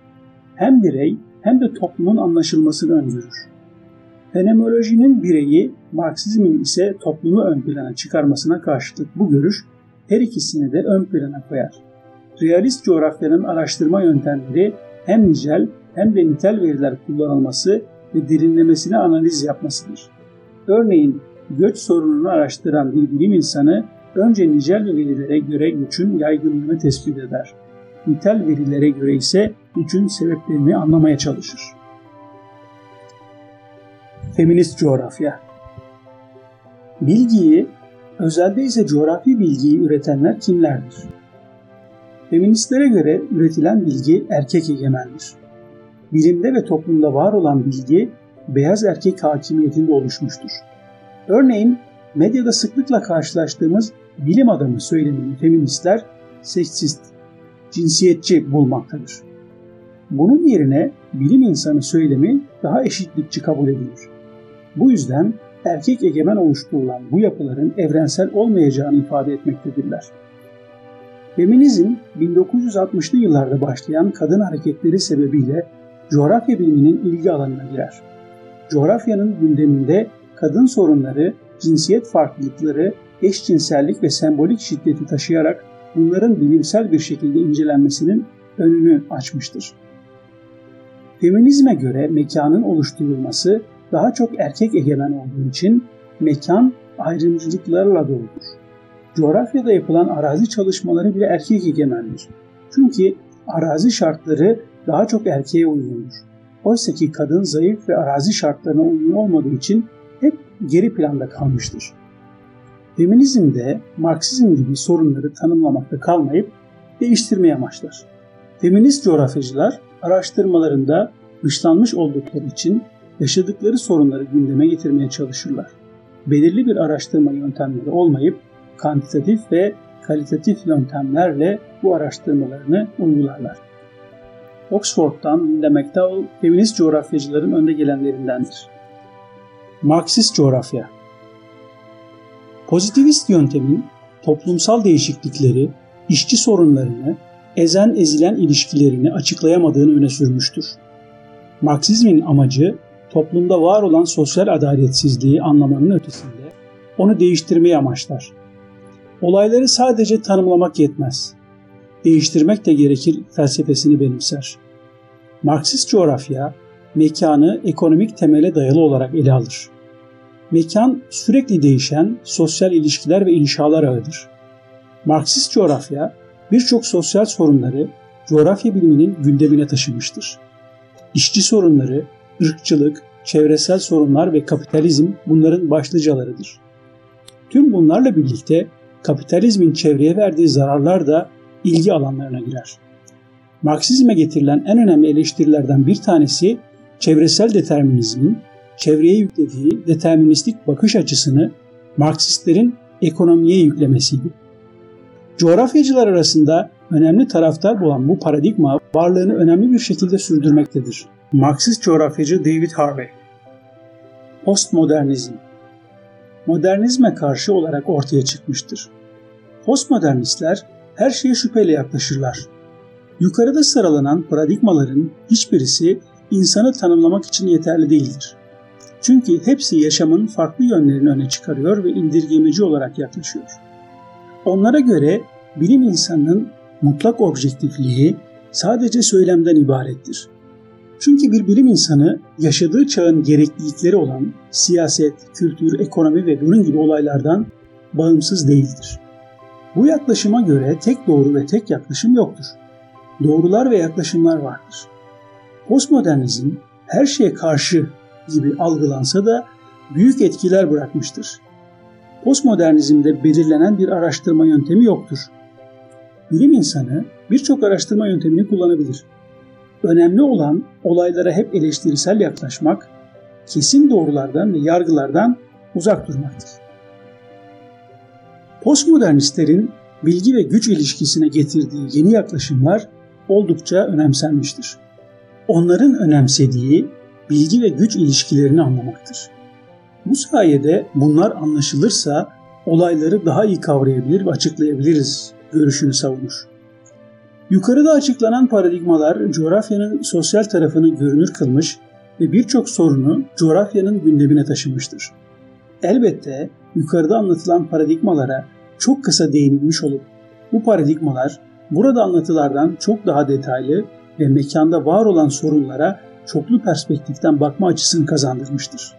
Hem birey hem de toplumun anlaşılmasını öngörür. Fenomenolojinin bireyi, Marksizmin ise toplumu ön plana çıkarmasına karşılık bu görüş her ikisini de ön plana koyar. Realist coğrafyanın araştırma yöntemleri hem nicel hem de nitel veriler kullanılması ve derinlemesine analiz yapmasıdır. Örneğin göç sorununu araştıran bir bilim insanı önce nicel verilere göre göçün yaygınlığını tespit eder. Nitel verilere göre ise göçün sebeplerini anlamaya çalışır. Feminist coğrafya Bilgiyi, özelde ise coğrafi bilgiyi üretenler kimlerdir? Feministlere göre üretilen bilgi erkek egemendir. Bilimde ve toplumda var olan bilgi beyaz erkek hakimiyetinde oluşmuştur. Örneğin medyada sıklıkla karşılaştığımız bilim adamı söylemini feministler seksist, cinsiyetçi bulmaktadır. Bunun yerine bilim insanı söylemi daha eşitlikçi kabul edilir. Bu yüzden erkek egemen oluşturulan bu yapıların evrensel olmayacağını ifade etmektedirler. Feminizm 1960'lı yıllarda başlayan kadın hareketleri sebebiyle coğrafya biliminin ilgi alanına girer. Coğrafyanın gündeminde kadın sorunları, cinsiyet farklılıkları, eşcinsellik ve sembolik şiddeti taşıyarak bunların bilimsel bir şekilde incelenmesinin önünü açmıştır. Feminizme göre mekanın oluşturulması daha çok erkek egemen olduğu için mekan ayrımcılıklarla doludur. Coğrafyada yapılan arazi çalışmaları bile erkek egemendir. Çünkü arazi şartları daha çok erkeğe uygundur. Oysa ki kadın zayıf ve arazi şartlarına uygun olmadığı için hep geri planda kalmıştır. Feminizm de Marksizm gibi sorunları tanımlamakta kalmayıp değiştirmeye amaçlar. Feminist coğrafyacılar araştırmalarında dışlanmış oldukları için yaşadıkları sorunları gündeme getirmeye çalışırlar. Belirli bir araştırma yöntemleri olmayıp kantitatif ve kalitatif yöntemlerle bu araştırmalarını uygularlar. Oxford'dan Linda McDowell, feminist coğrafyacıların önde gelenlerindendir. Marksist coğrafya Pozitivist yöntemin toplumsal değişiklikleri, işçi sorunlarını, ezen ezilen ilişkilerini açıklayamadığını öne sürmüştür. Marksizmin amacı toplumda var olan sosyal adaletsizliği anlamanın ötesinde onu değiştirmeyi amaçlar. Olayları sadece tanımlamak yetmez. Değiştirmek de gerekir felsefesini benimser. Marksist coğrafya mekanı ekonomik temele dayalı olarak ele alır. Mekan sürekli değişen sosyal ilişkiler ve inşalar ağıdır. Marksist coğrafya birçok sosyal sorunları coğrafya biliminin gündemine taşımıştır. İşçi sorunları, ırkçılık, çevresel sorunlar ve kapitalizm bunların başlıcalarıdır. Tüm bunlarla birlikte kapitalizmin çevreye verdiği zararlar da ilgi alanlarına girer. Marksizme getirilen en önemli eleştirilerden bir tanesi çevresel determinizmin çevreye yüklediği deterministik bakış açısını Marksistlerin ekonomiye yüklemesiydi. Coğrafyacılar arasında önemli taraftar bulan bu paradigma varlığını önemli bir şekilde sürdürmektedir. Marksist coğrafyacı David Harvey Postmodernizm Modernizme karşı olarak ortaya çıkmıştır. Postmodernistler her şeye şüpheyle yaklaşırlar. Yukarıda sıralanan paradigmaların hiçbirisi insanı tanımlamak için yeterli değildir. Çünkü hepsi yaşamın farklı yönlerini öne çıkarıyor ve indirgemeci olarak yaklaşıyor. Onlara göre bilim insanının mutlak objektifliği sadece söylemden ibarettir. Çünkü bir bilim insanı yaşadığı çağın gereklilikleri olan siyaset, kültür, ekonomi ve bunun gibi olaylardan bağımsız değildir. Bu yaklaşıma göre tek doğru ve tek yaklaşım yoktur. Doğrular ve yaklaşımlar vardır. Postmodernizm her şeye karşı gibi algılansa da büyük etkiler bırakmıştır. Postmodernizmde belirlenen bir araştırma yöntemi yoktur. Bilim insanı birçok araştırma yöntemini kullanabilir. Önemli olan olaylara hep eleştirisel yaklaşmak, kesin doğrulardan ve yargılardan uzak durmaktır. Postmodernistlerin bilgi ve güç ilişkisine getirdiği yeni yaklaşımlar oldukça önemsenmiştir. Onların önemsediği bilgi ve güç ilişkilerini anlamaktır. Bu sayede bunlar anlaşılırsa olayları daha iyi kavrayabilir ve açıklayabiliriz görüşünü savunur. Yukarıda açıklanan paradigmalar coğrafyanın sosyal tarafını görünür kılmış ve birçok sorunu coğrafyanın gündemine taşımıştır. Elbette yukarıda anlatılan paradigmalara çok kısa değinilmiş olup bu paradigmalar burada anlatılardan çok daha detaylı ve mekanda var olan sorunlara çoklu perspektiften bakma açısını kazandırmıştır.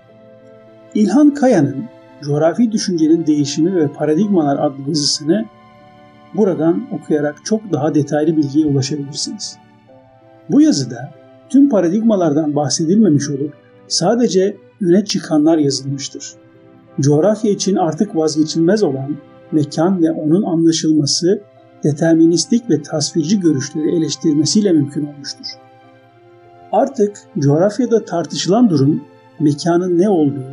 İlhan Kaya'nın Coğrafi Düşüncenin Değişimi ve Paradigmalar adlı yazısını buradan okuyarak çok daha detaylı bilgiye ulaşabilirsiniz. Bu yazıda tüm paradigmalardan bahsedilmemiş olup sadece öne çıkanlar yazılmıştır. Coğrafya için artık vazgeçilmez olan mekan ve onun anlaşılması deterministik ve tasvirci görüşleri eleştirmesiyle mümkün olmuştur. Artık coğrafyada tartışılan durum mekanın ne olduğu,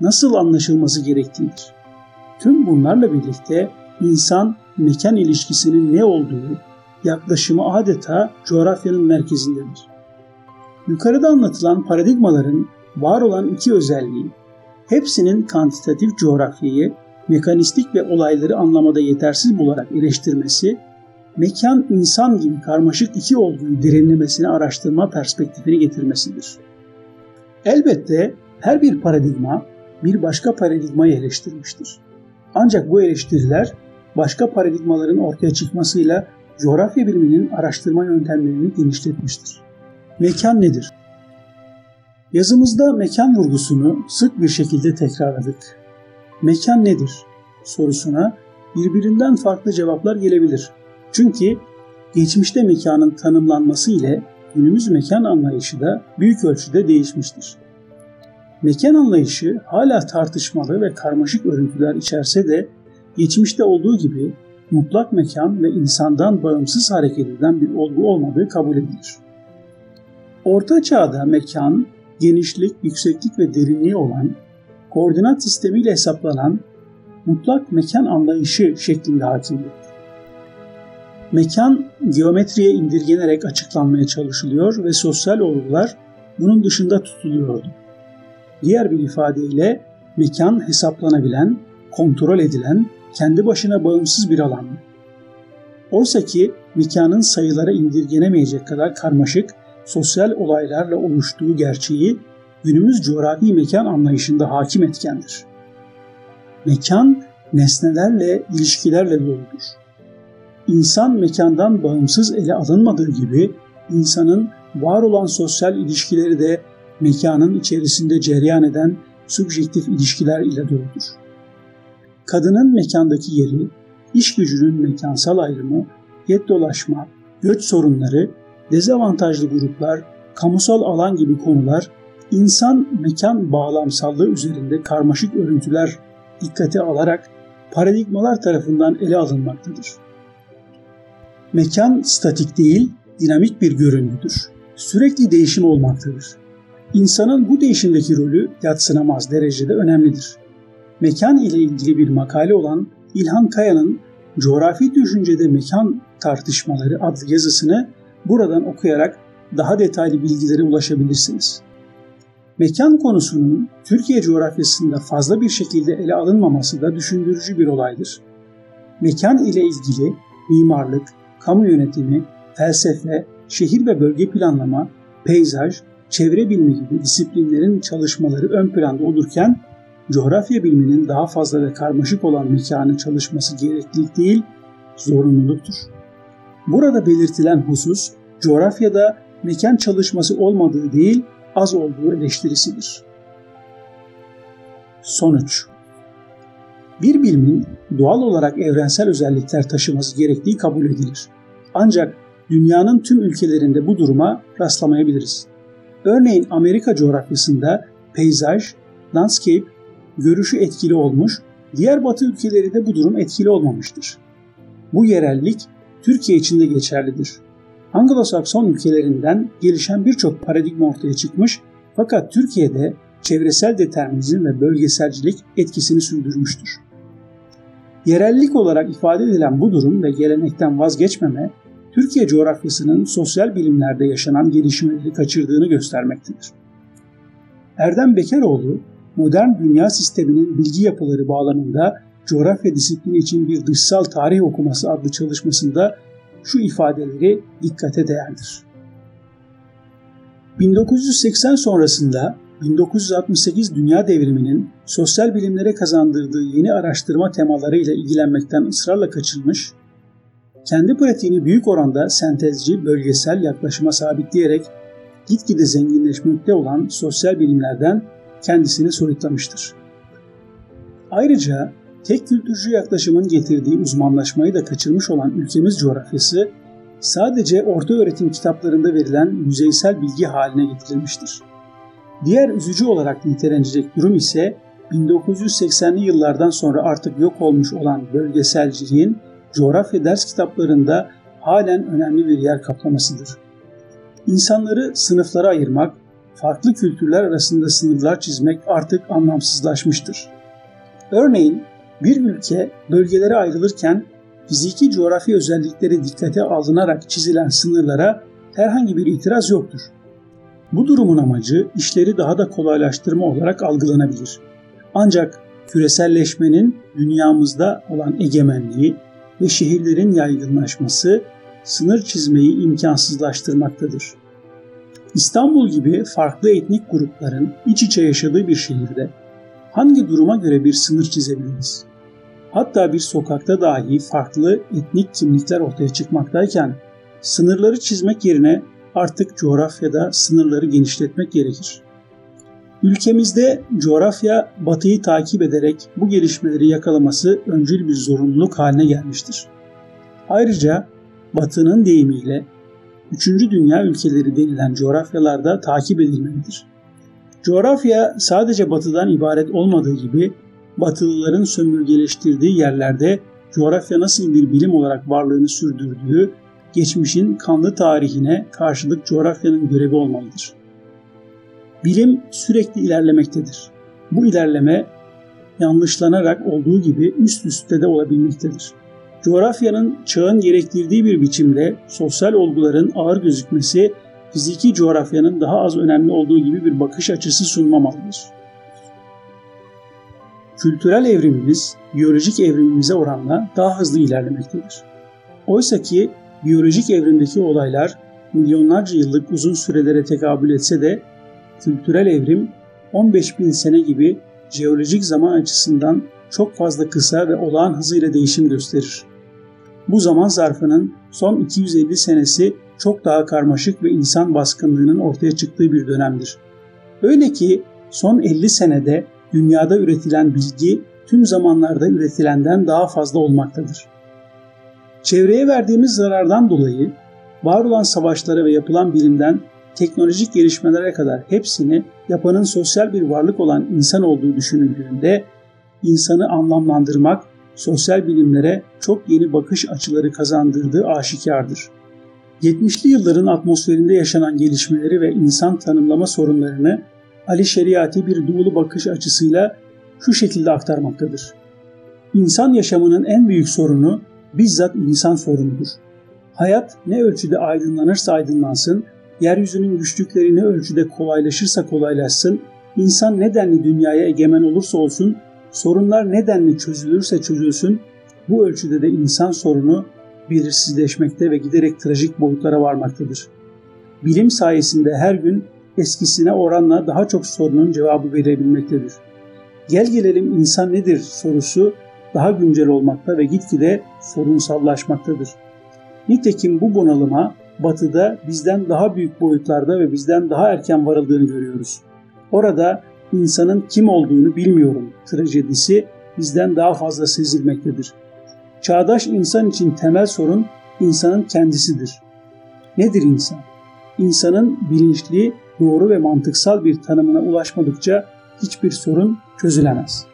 nasıl anlaşılması gerektiğidir. Tüm bunlarla birlikte insan mekan ilişkisinin ne olduğu yaklaşımı adeta coğrafyanın merkezindedir. Yukarıda anlatılan paradigmaların var olan iki özelliği, hepsinin kantitatif coğrafyayı mekanistik ve olayları anlamada yetersiz bularak eleştirmesi, mekan insan gibi karmaşık iki olguyu derinlemesine araştırma perspektifini getirmesidir. Elbette her bir paradigma bir başka paradigmayı eleştirmiştir. Ancak bu eleştiriler başka paradigmaların ortaya çıkmasıyla coğrafya biliminin araştırma yöntemlerini genişletmiştir. Mekan nedir? Yazımızda mekan vurgusunu sık bir şekilde tekrarladık. Mekan nedir? sorusuna birbirinden farklı cevaplar gelebilir. Çünkü geçmişte mekanın tanımlanması ile günümüz mekan anlayışı da büyük ölçüde değişmiştir. Mekan anlayışı hala tartışmalı ve karmaşık örüntüler içerse de geçmişte olduğu gibi mutlak mekan ve insandan bağımsız hareket eden bir olgu olmadığı kabul edilir. Orta çağda mekan, genişlik, yükseklik ve derinliği olan, koordinat sistemiyle hesaplanan mutlak mekan anlayışı şeklinde hakimdi. Mekan geometriye indirgenerek açıklanmaya çalışılıyor ve sosyal olgular bunun dışında tutuluyordu. Diğer bir ifadeyle mekan hesaplanabilen, kontrol edilen, kendi başına bağımsız bir alan. Oysa ki mekanın sayılara indirgenemeyecek kadar karmaşık sosyal olaylarla oluştuğu gerçeği günümüz coğrafi mekan anlayışında hakim etkendir. Mekan nesnelerle, ilişkilerle doludur. İnsan mekandan bağımsız ele alınmadığı gibi insanın var olan sosyal ilişkileri de mekanın içerisinde cereyan eden subjektif ilişkiler ile doludur. Kadının mekandaki yeri, iş gücünün mekansal ayrımı, yet dolaşma, göç sorunları, dezavantajlı gruplar, kamusal alan gibi konular insan mekan bağlamsallığı üzerinde karmaşık örüntüler dikkate alarak paradigmalar tarafından ele alınmaktadır. Mekan statik değil, dinamik bir görüntüdür. Sürekli değişim olmaktadır. İnsanın bu değişimdeki rolü yatsınamaz derecede önemlidir. Mekan ile ilgili bir makale olan İlhan Kaya'nın Coğrafi Düşüncede Mekan Tartışmaları adlı yazısını buradan okuyarak daha detaylı bilgilere ulaşabilirsiniz. Mekan konusunun Türkiye coğrafyasında fazla bir şekilde ele alınmaması da düşündürücü bir olaydır. Mekan ile ilgili mimarlık, kamu yönetimi, felsefe, şehir ve bölge planlama, peyzaj, çevre bilimi gibi disiplinlerin çalışmaları ön planda olurken coğrafya biliminin daha fazla ve karmaşık olan mekanı çalışması gereklilik değil, zorunluluktur. Burada belirtilen husus coğrafyada mekan çalışması olmadığı değil, az olduğu eleştirisidir. Sonuç Bir bilimin doğal olarak evrensel özellikler taşıması gerektiği kabul edilir. Ancak dünyanın tüm ülkelerinde bu duruma rastlamayabiliriz. Örneğin Amerika coğrafyasında peyzaj, landscape görüşü etkili olmuş, diğer batı ülkelerinde bu durum etkili olmamıştır. Bu yerellik Türkiye için de geçerlidir. Anglo-Sakson ülkelerinden gelişen birçok paradigma ortaya çıkmış fakat Türkiye'de çevresel determinizm ve bölgeselcilik etkisini sürdürmüştür. Yerellik olarak ifade edilen bu durum ve gelenekten vazgeçmeme, Türkiye coğrafyasının sosyal bilimlerde yaşanan gelişmeleri kaçırdığını göstermektedir. Erdem Bekaroğlu, modern dünya sisteminin bilgi yapıları bağlamında coğrafya disiplini için bir dışsal tarih okuması adlı çalışmasında şu ifadeleri dikkate değerdir. 1980 sonrasında 1968 dünya devriminin sosyal bilimlere kazandırdığı yeni araştırma temalarıyla ilgilenmekten ısrarla kaçılmış, kendi pratiğini büyük oranda sentezci, bölgesel yaklaşıma sabitleyerek gitgide zenginleşmekte olan sosyal bilimlerden kendisini soyutlamıştır. Ayrıca tek kültürcü yaklaşımın getirdiği uzmanlaşmayı da kaçırmış olan ülkemiz coğrafyası sadece orta öğretim kitaplarında verilen yüzeysel bilgi haline getirilmiştir. Diğer üzücü olarak nitelenecek durum ise 1980'li yıllardan sonra artık yok olmuş olan bölgeselciliğin coğrafya ders kitaplarında halen önemli bir yer kaplamasıdır. İnsanları sınıflara ayırmak, farklı kültürler arasında sınırlar çizmek artık anlamsızlaşmıştır. Örneğin bir ülke bölgelere ayrılırken fiziki coğrafi özellikleri dikkate alınarak çizilen sınırlara herhangi bir itiraz yoktur. Bu durumun amacı işleri daha da kolaylaştırma olarak algılanabilir. Ancak küreselleşmenin dünyamızda olan egemenliği ve şehirlerin yaygınlaşması sınır çizmeyi imkansızlaştırmaktadır. İstanbul gibi farklı etnik grupların iç içe yaşadığı bir şehirde hangi duruma göre bir sınır çizebiliriz? Hatta bir sokakta dahi farklı etnik kimlikler ortaya çıkmaktayken sınırları çizmek yerine artık coğrafyada sınırları genişletmek gerekir. Ülkemizde coğrafya batıyı takip ederek bu gelişmeleri yakalaması öncül bir zorunluluk haline gelmiştir. Ayrıca batının deyimiyle 3. dünya ülkeleri denilen coğrafyalarda takip edilmelidir. Coğrafya sadece batıdan ibaret olmadığı gibi Batılıların sömürgeleştirdiği yerlerde coğrafya nasıl bir bilim olarak varlığını sürdürdüğü geçmişin kanlı tarihine karşılık coğrafyanın görevi olmalıdır. Bilim sürekli ilerlemektedir. Bu ilerleme yanlışlanarak olduğu gibi üst üste de olabilmektedir. Coğrafyanın çağın gerektirdiği bir biçimde sosyal olguların ağır gözükmesi fiziki coğrafyanın daha az önemli olduğu gibi bir bakış açısı sunmamalıdır. Kültürel evrimimiz biyolojik evrimimize oranla daha hızlı ilerlemektedir. Oysa ki biyolojik evrimdeki olaylar milyonlarca yıllık uzun sürelere tekabül etse de kültürel evrim 15 bin sene gibi jeolojik zaman açısından çok fazla kısa ve olağan hızıyla değişim gösterir. Bu zaman zarfının son 250 senesi çok daha karmaşık ve insan baskınlığının ortaya çıktığı bir dönemdir. Öyle ki son 50 senede dünyada üretilen bilgi tüm zamanlarda üretilenden daha fazla olmaktadır. Çevreye verdiğimiz zarardan dolayı var olan savaşlara ve yapılan bilimden teknolojik gelişmelere kadar hepsini yapanın sosyal bir varlık olan insan olduğu düşünüldüğünde insanı anlamlandırmak sosyal bilimlere çok yeni bakış açıları kazandırdığı aşikardır. 70'li yılların atmosferinde yaşanan gelişmeleri ve insan tanımlama sorunlarını Ali Şeriati bir doğulu bakış açısıyla şu şekilde aktarmaktadır. İnsan yaşamının en büyük sorunu bizzat insan sorunudur. Hayat ne ölçüde aydınlanırsa aydınlansın, yeryüzünün güçlükleri ne ölçüde kolaylaşırsa kolaylaşsın, insan nedenli dünyaya egemen olursa olsun, sorunlar nedenli çözülürse çözülsün, bu ölçüde de insan sorunu belirsizleşmekte ve giderek trajik boyutlara varmaktadır. Bilim sayesinde her gün eskisine oranla daha çok sorunun cevabı verebilmektedir. Gel gelelim insan nedir sorusu daha güncel olmakta ve gitgide sorunsallaşmaktadır. Nitekim bu bunalıma batıda bizden daha büyük boyutlarda ve bizden daha erken varıldığını görüyoruz. Orada insanın kim olduğunu bilmiyorum trajedisi bizden daha fazla sezilmektedir. Çağdaş insan için temel sorun insanın kendisidir. Nedir insan? İnsanın bilinçli, doğru ve mantıksal bir tanımına ulaşmadıkça hiçbir sorun çözülemez.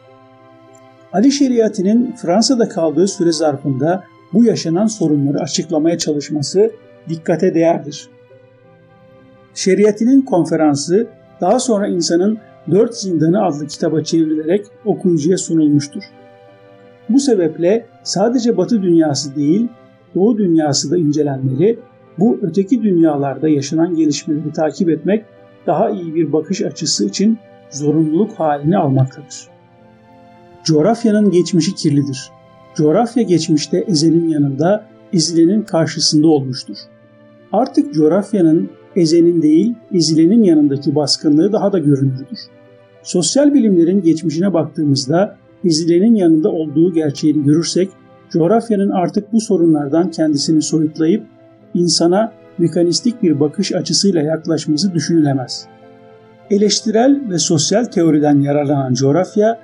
Ali Şeriati'nin Fransa'da kaldığı süre zarfında bu yaşanan sorunları açıklamaya çalışması dikkate değerdir. Şeriatinin konferansı daha sonra insanın Dört Zindanı adlı kitaba çevrilerek okuyucuya sunulmuştur. Bu sebeple sadece Batı dünyası değil, Doğu dünyası da incelenmeli, bu öteki dünyalarda yaşanan gelişmeleri takip etmek daha iyi bir bakış açısı için zorunluluk halini almaktadır. Coğrafyanın geçmişi kirlidir. Coğrafya geçmişte ezelin yanında, ezilenin karşısında olmuştur. Artık coğrafyanın ezenin değil, ezilenin yanındaki baskınlığı daha da görünürdür. Sosyal bilimlerin geçmişine baktığımızda ezilenin yanında olduğu gerçeğini görürsek, coğrafyanın artık bu sorunlardan kendisini soyutlayıp insana mekanistik bir bakış açısıyla yaklaşması düşünülemez. Eleştirel ve sosyal teoriden yararlanan coğrafya,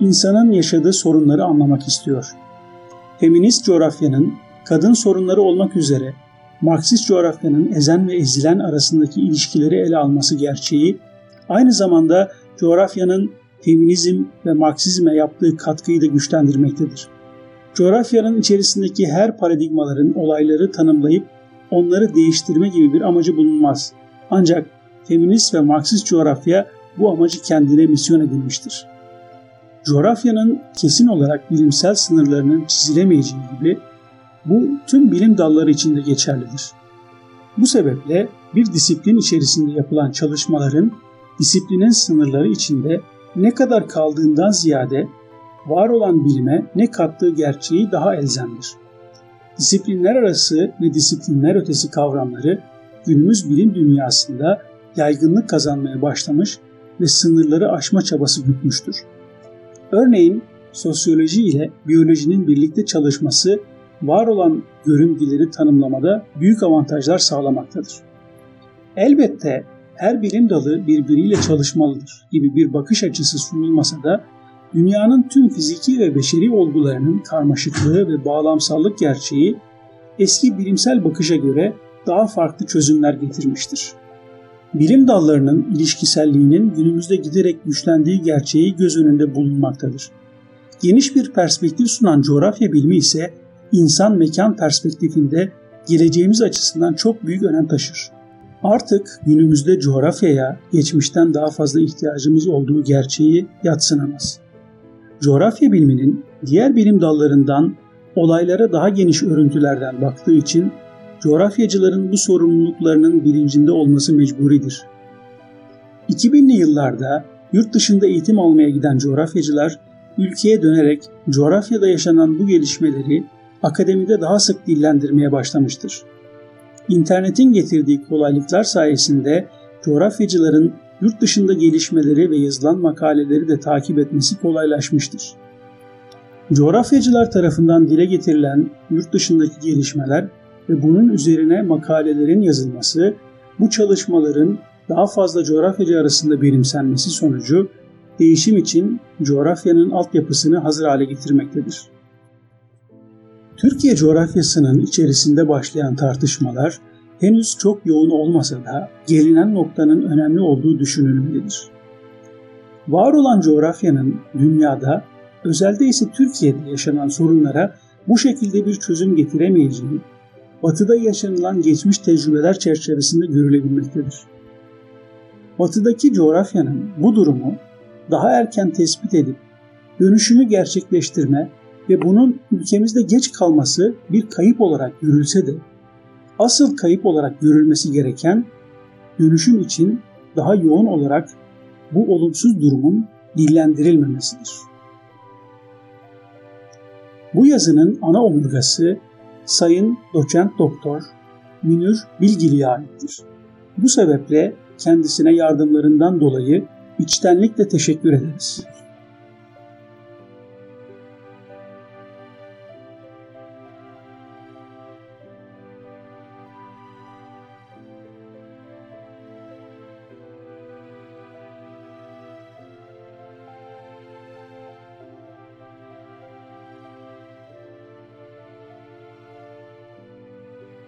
insanın yaşadığı sorunları anlamak istiyor. Feminist coğrafyanın kadın sorunları olmak üzere Marksist coğrafyanın ezen ve ezilen arasındaki ilişkileri ele alması gerçeği, aynı zamanda coğrafyanın feminizm ve Marksizme yaptığı katkıyı da güçlendirmektedir. Coğrafyanın içerisindeki her paradigmaların olayları tanımlayıp onları değiştirme gibi bir amacı bulunmaz. Ancak feminist ve Marksist coğrafya bu amacı kendine misyon edilmiştir. Coğrafyanın kesin olarak bilimsel sınırlarının çizilemeyeceği gibi bu tüm bilim dalları için de geçerlidir. Bu sebeple bir disiplin içerisinde yapılan çalışmaların disiplinin sınırları içinde ne kadar kaldığından ziyade var olan bilime ne kattığı gerçeği daha elzemdir. Disiplinler arası ve disiplinler ötesi kavramları günümüz bilim dünyasında yaygınlık kazanmaya başlamış ve sınırları aşma çabası gütmüştür. Örneğin sosyoloji ile biyolojinin birlikte çalışması var olan görüntüleri tanımlamada büyük avantajlar sağlamaktadır. Elbette her bilim dalı birbiriyle çalışmalıdır gibi bir bakış açısı sunulmasa da dünyanın tüm fiziki ve beşeri olgularının karmaşıklığı ve bağlamsallık gerçeği eski bilimsel bakışa göre daha farklı çözümler getirmiştir. Bilim dallarının ilişkiselliğinin günümüzde giderek güçlendiği gerçeği göz önünde bulunmaktadır. Geniş bir perspektif sunan coğrafya bilimi ise insan mekan perspektifinde geleceğimiz açısından çok büyük önem taşır. Artık günümüzde coğrafyaya geçmişten daha fazla ihtiyacımız olduğu gerçeği yatsınamaz. Coğrafya biliminin diğer bilim dallarından olaylara daha geniş örüntülerden baktığı için coğrafyacıların bu sorumluluklarının bilincinde olması mecburidir. 2000'li yıllarda yurt dışında eğitim almaya giden coğrafyacılar ülkeye dönerek coğrafyada yaşanan bu gelişmeleri akademide daha sık dillendirmeye başlamıştır. İnternetin getirdiği kolaylıklar sayesinde coğrafyacıların yurt dışında gelişmeleri ve yazılan makaleleri de takip etmesi kolaylaşmıştır. Coğrafyacılar tarafından dile getirilen yurt dışındaki gelişmeler ve bunun üzerine makalelerin yazılması, bu çalışmaların daha fazla coğrafyacı arasında benimsenmesi sonucu değişim için coğrafyanın altyapısını hazır hale getirmektedir. Türkiye coğrafyasının içerisinde başlayan tartışmalar henüz çok yoğun olmasa da gelinen noktanın önemli olduğu düşünülmelidir. Var olan coğrafyanın dünyada, özelde ise Türkiye'de yaşanan sorunlara bu şekilde bir çözüm getiremeyeceği, batıda yaşanılan geçmiş tecrübeler çerçevesinde görülebilmektedir. Batıdaki coğrafyanın bu durumu daha erken tespit edip dönüşümü gerçekleştirme ve bunun ülkemizde geç kalması bir kayıp olarak görülse de asıl kayıp olarak görülmesi gereken dönüşüm için daha yoğun olarak bu olumsuz durumun dillendirilmemesidir. Bu yazının ana omurgası Sayın Doçent Doktor Münir Bilgili'ye aittir. Bu sebeple kendisine yardımlarından dolayı içtenlikle teşekkür ederiz.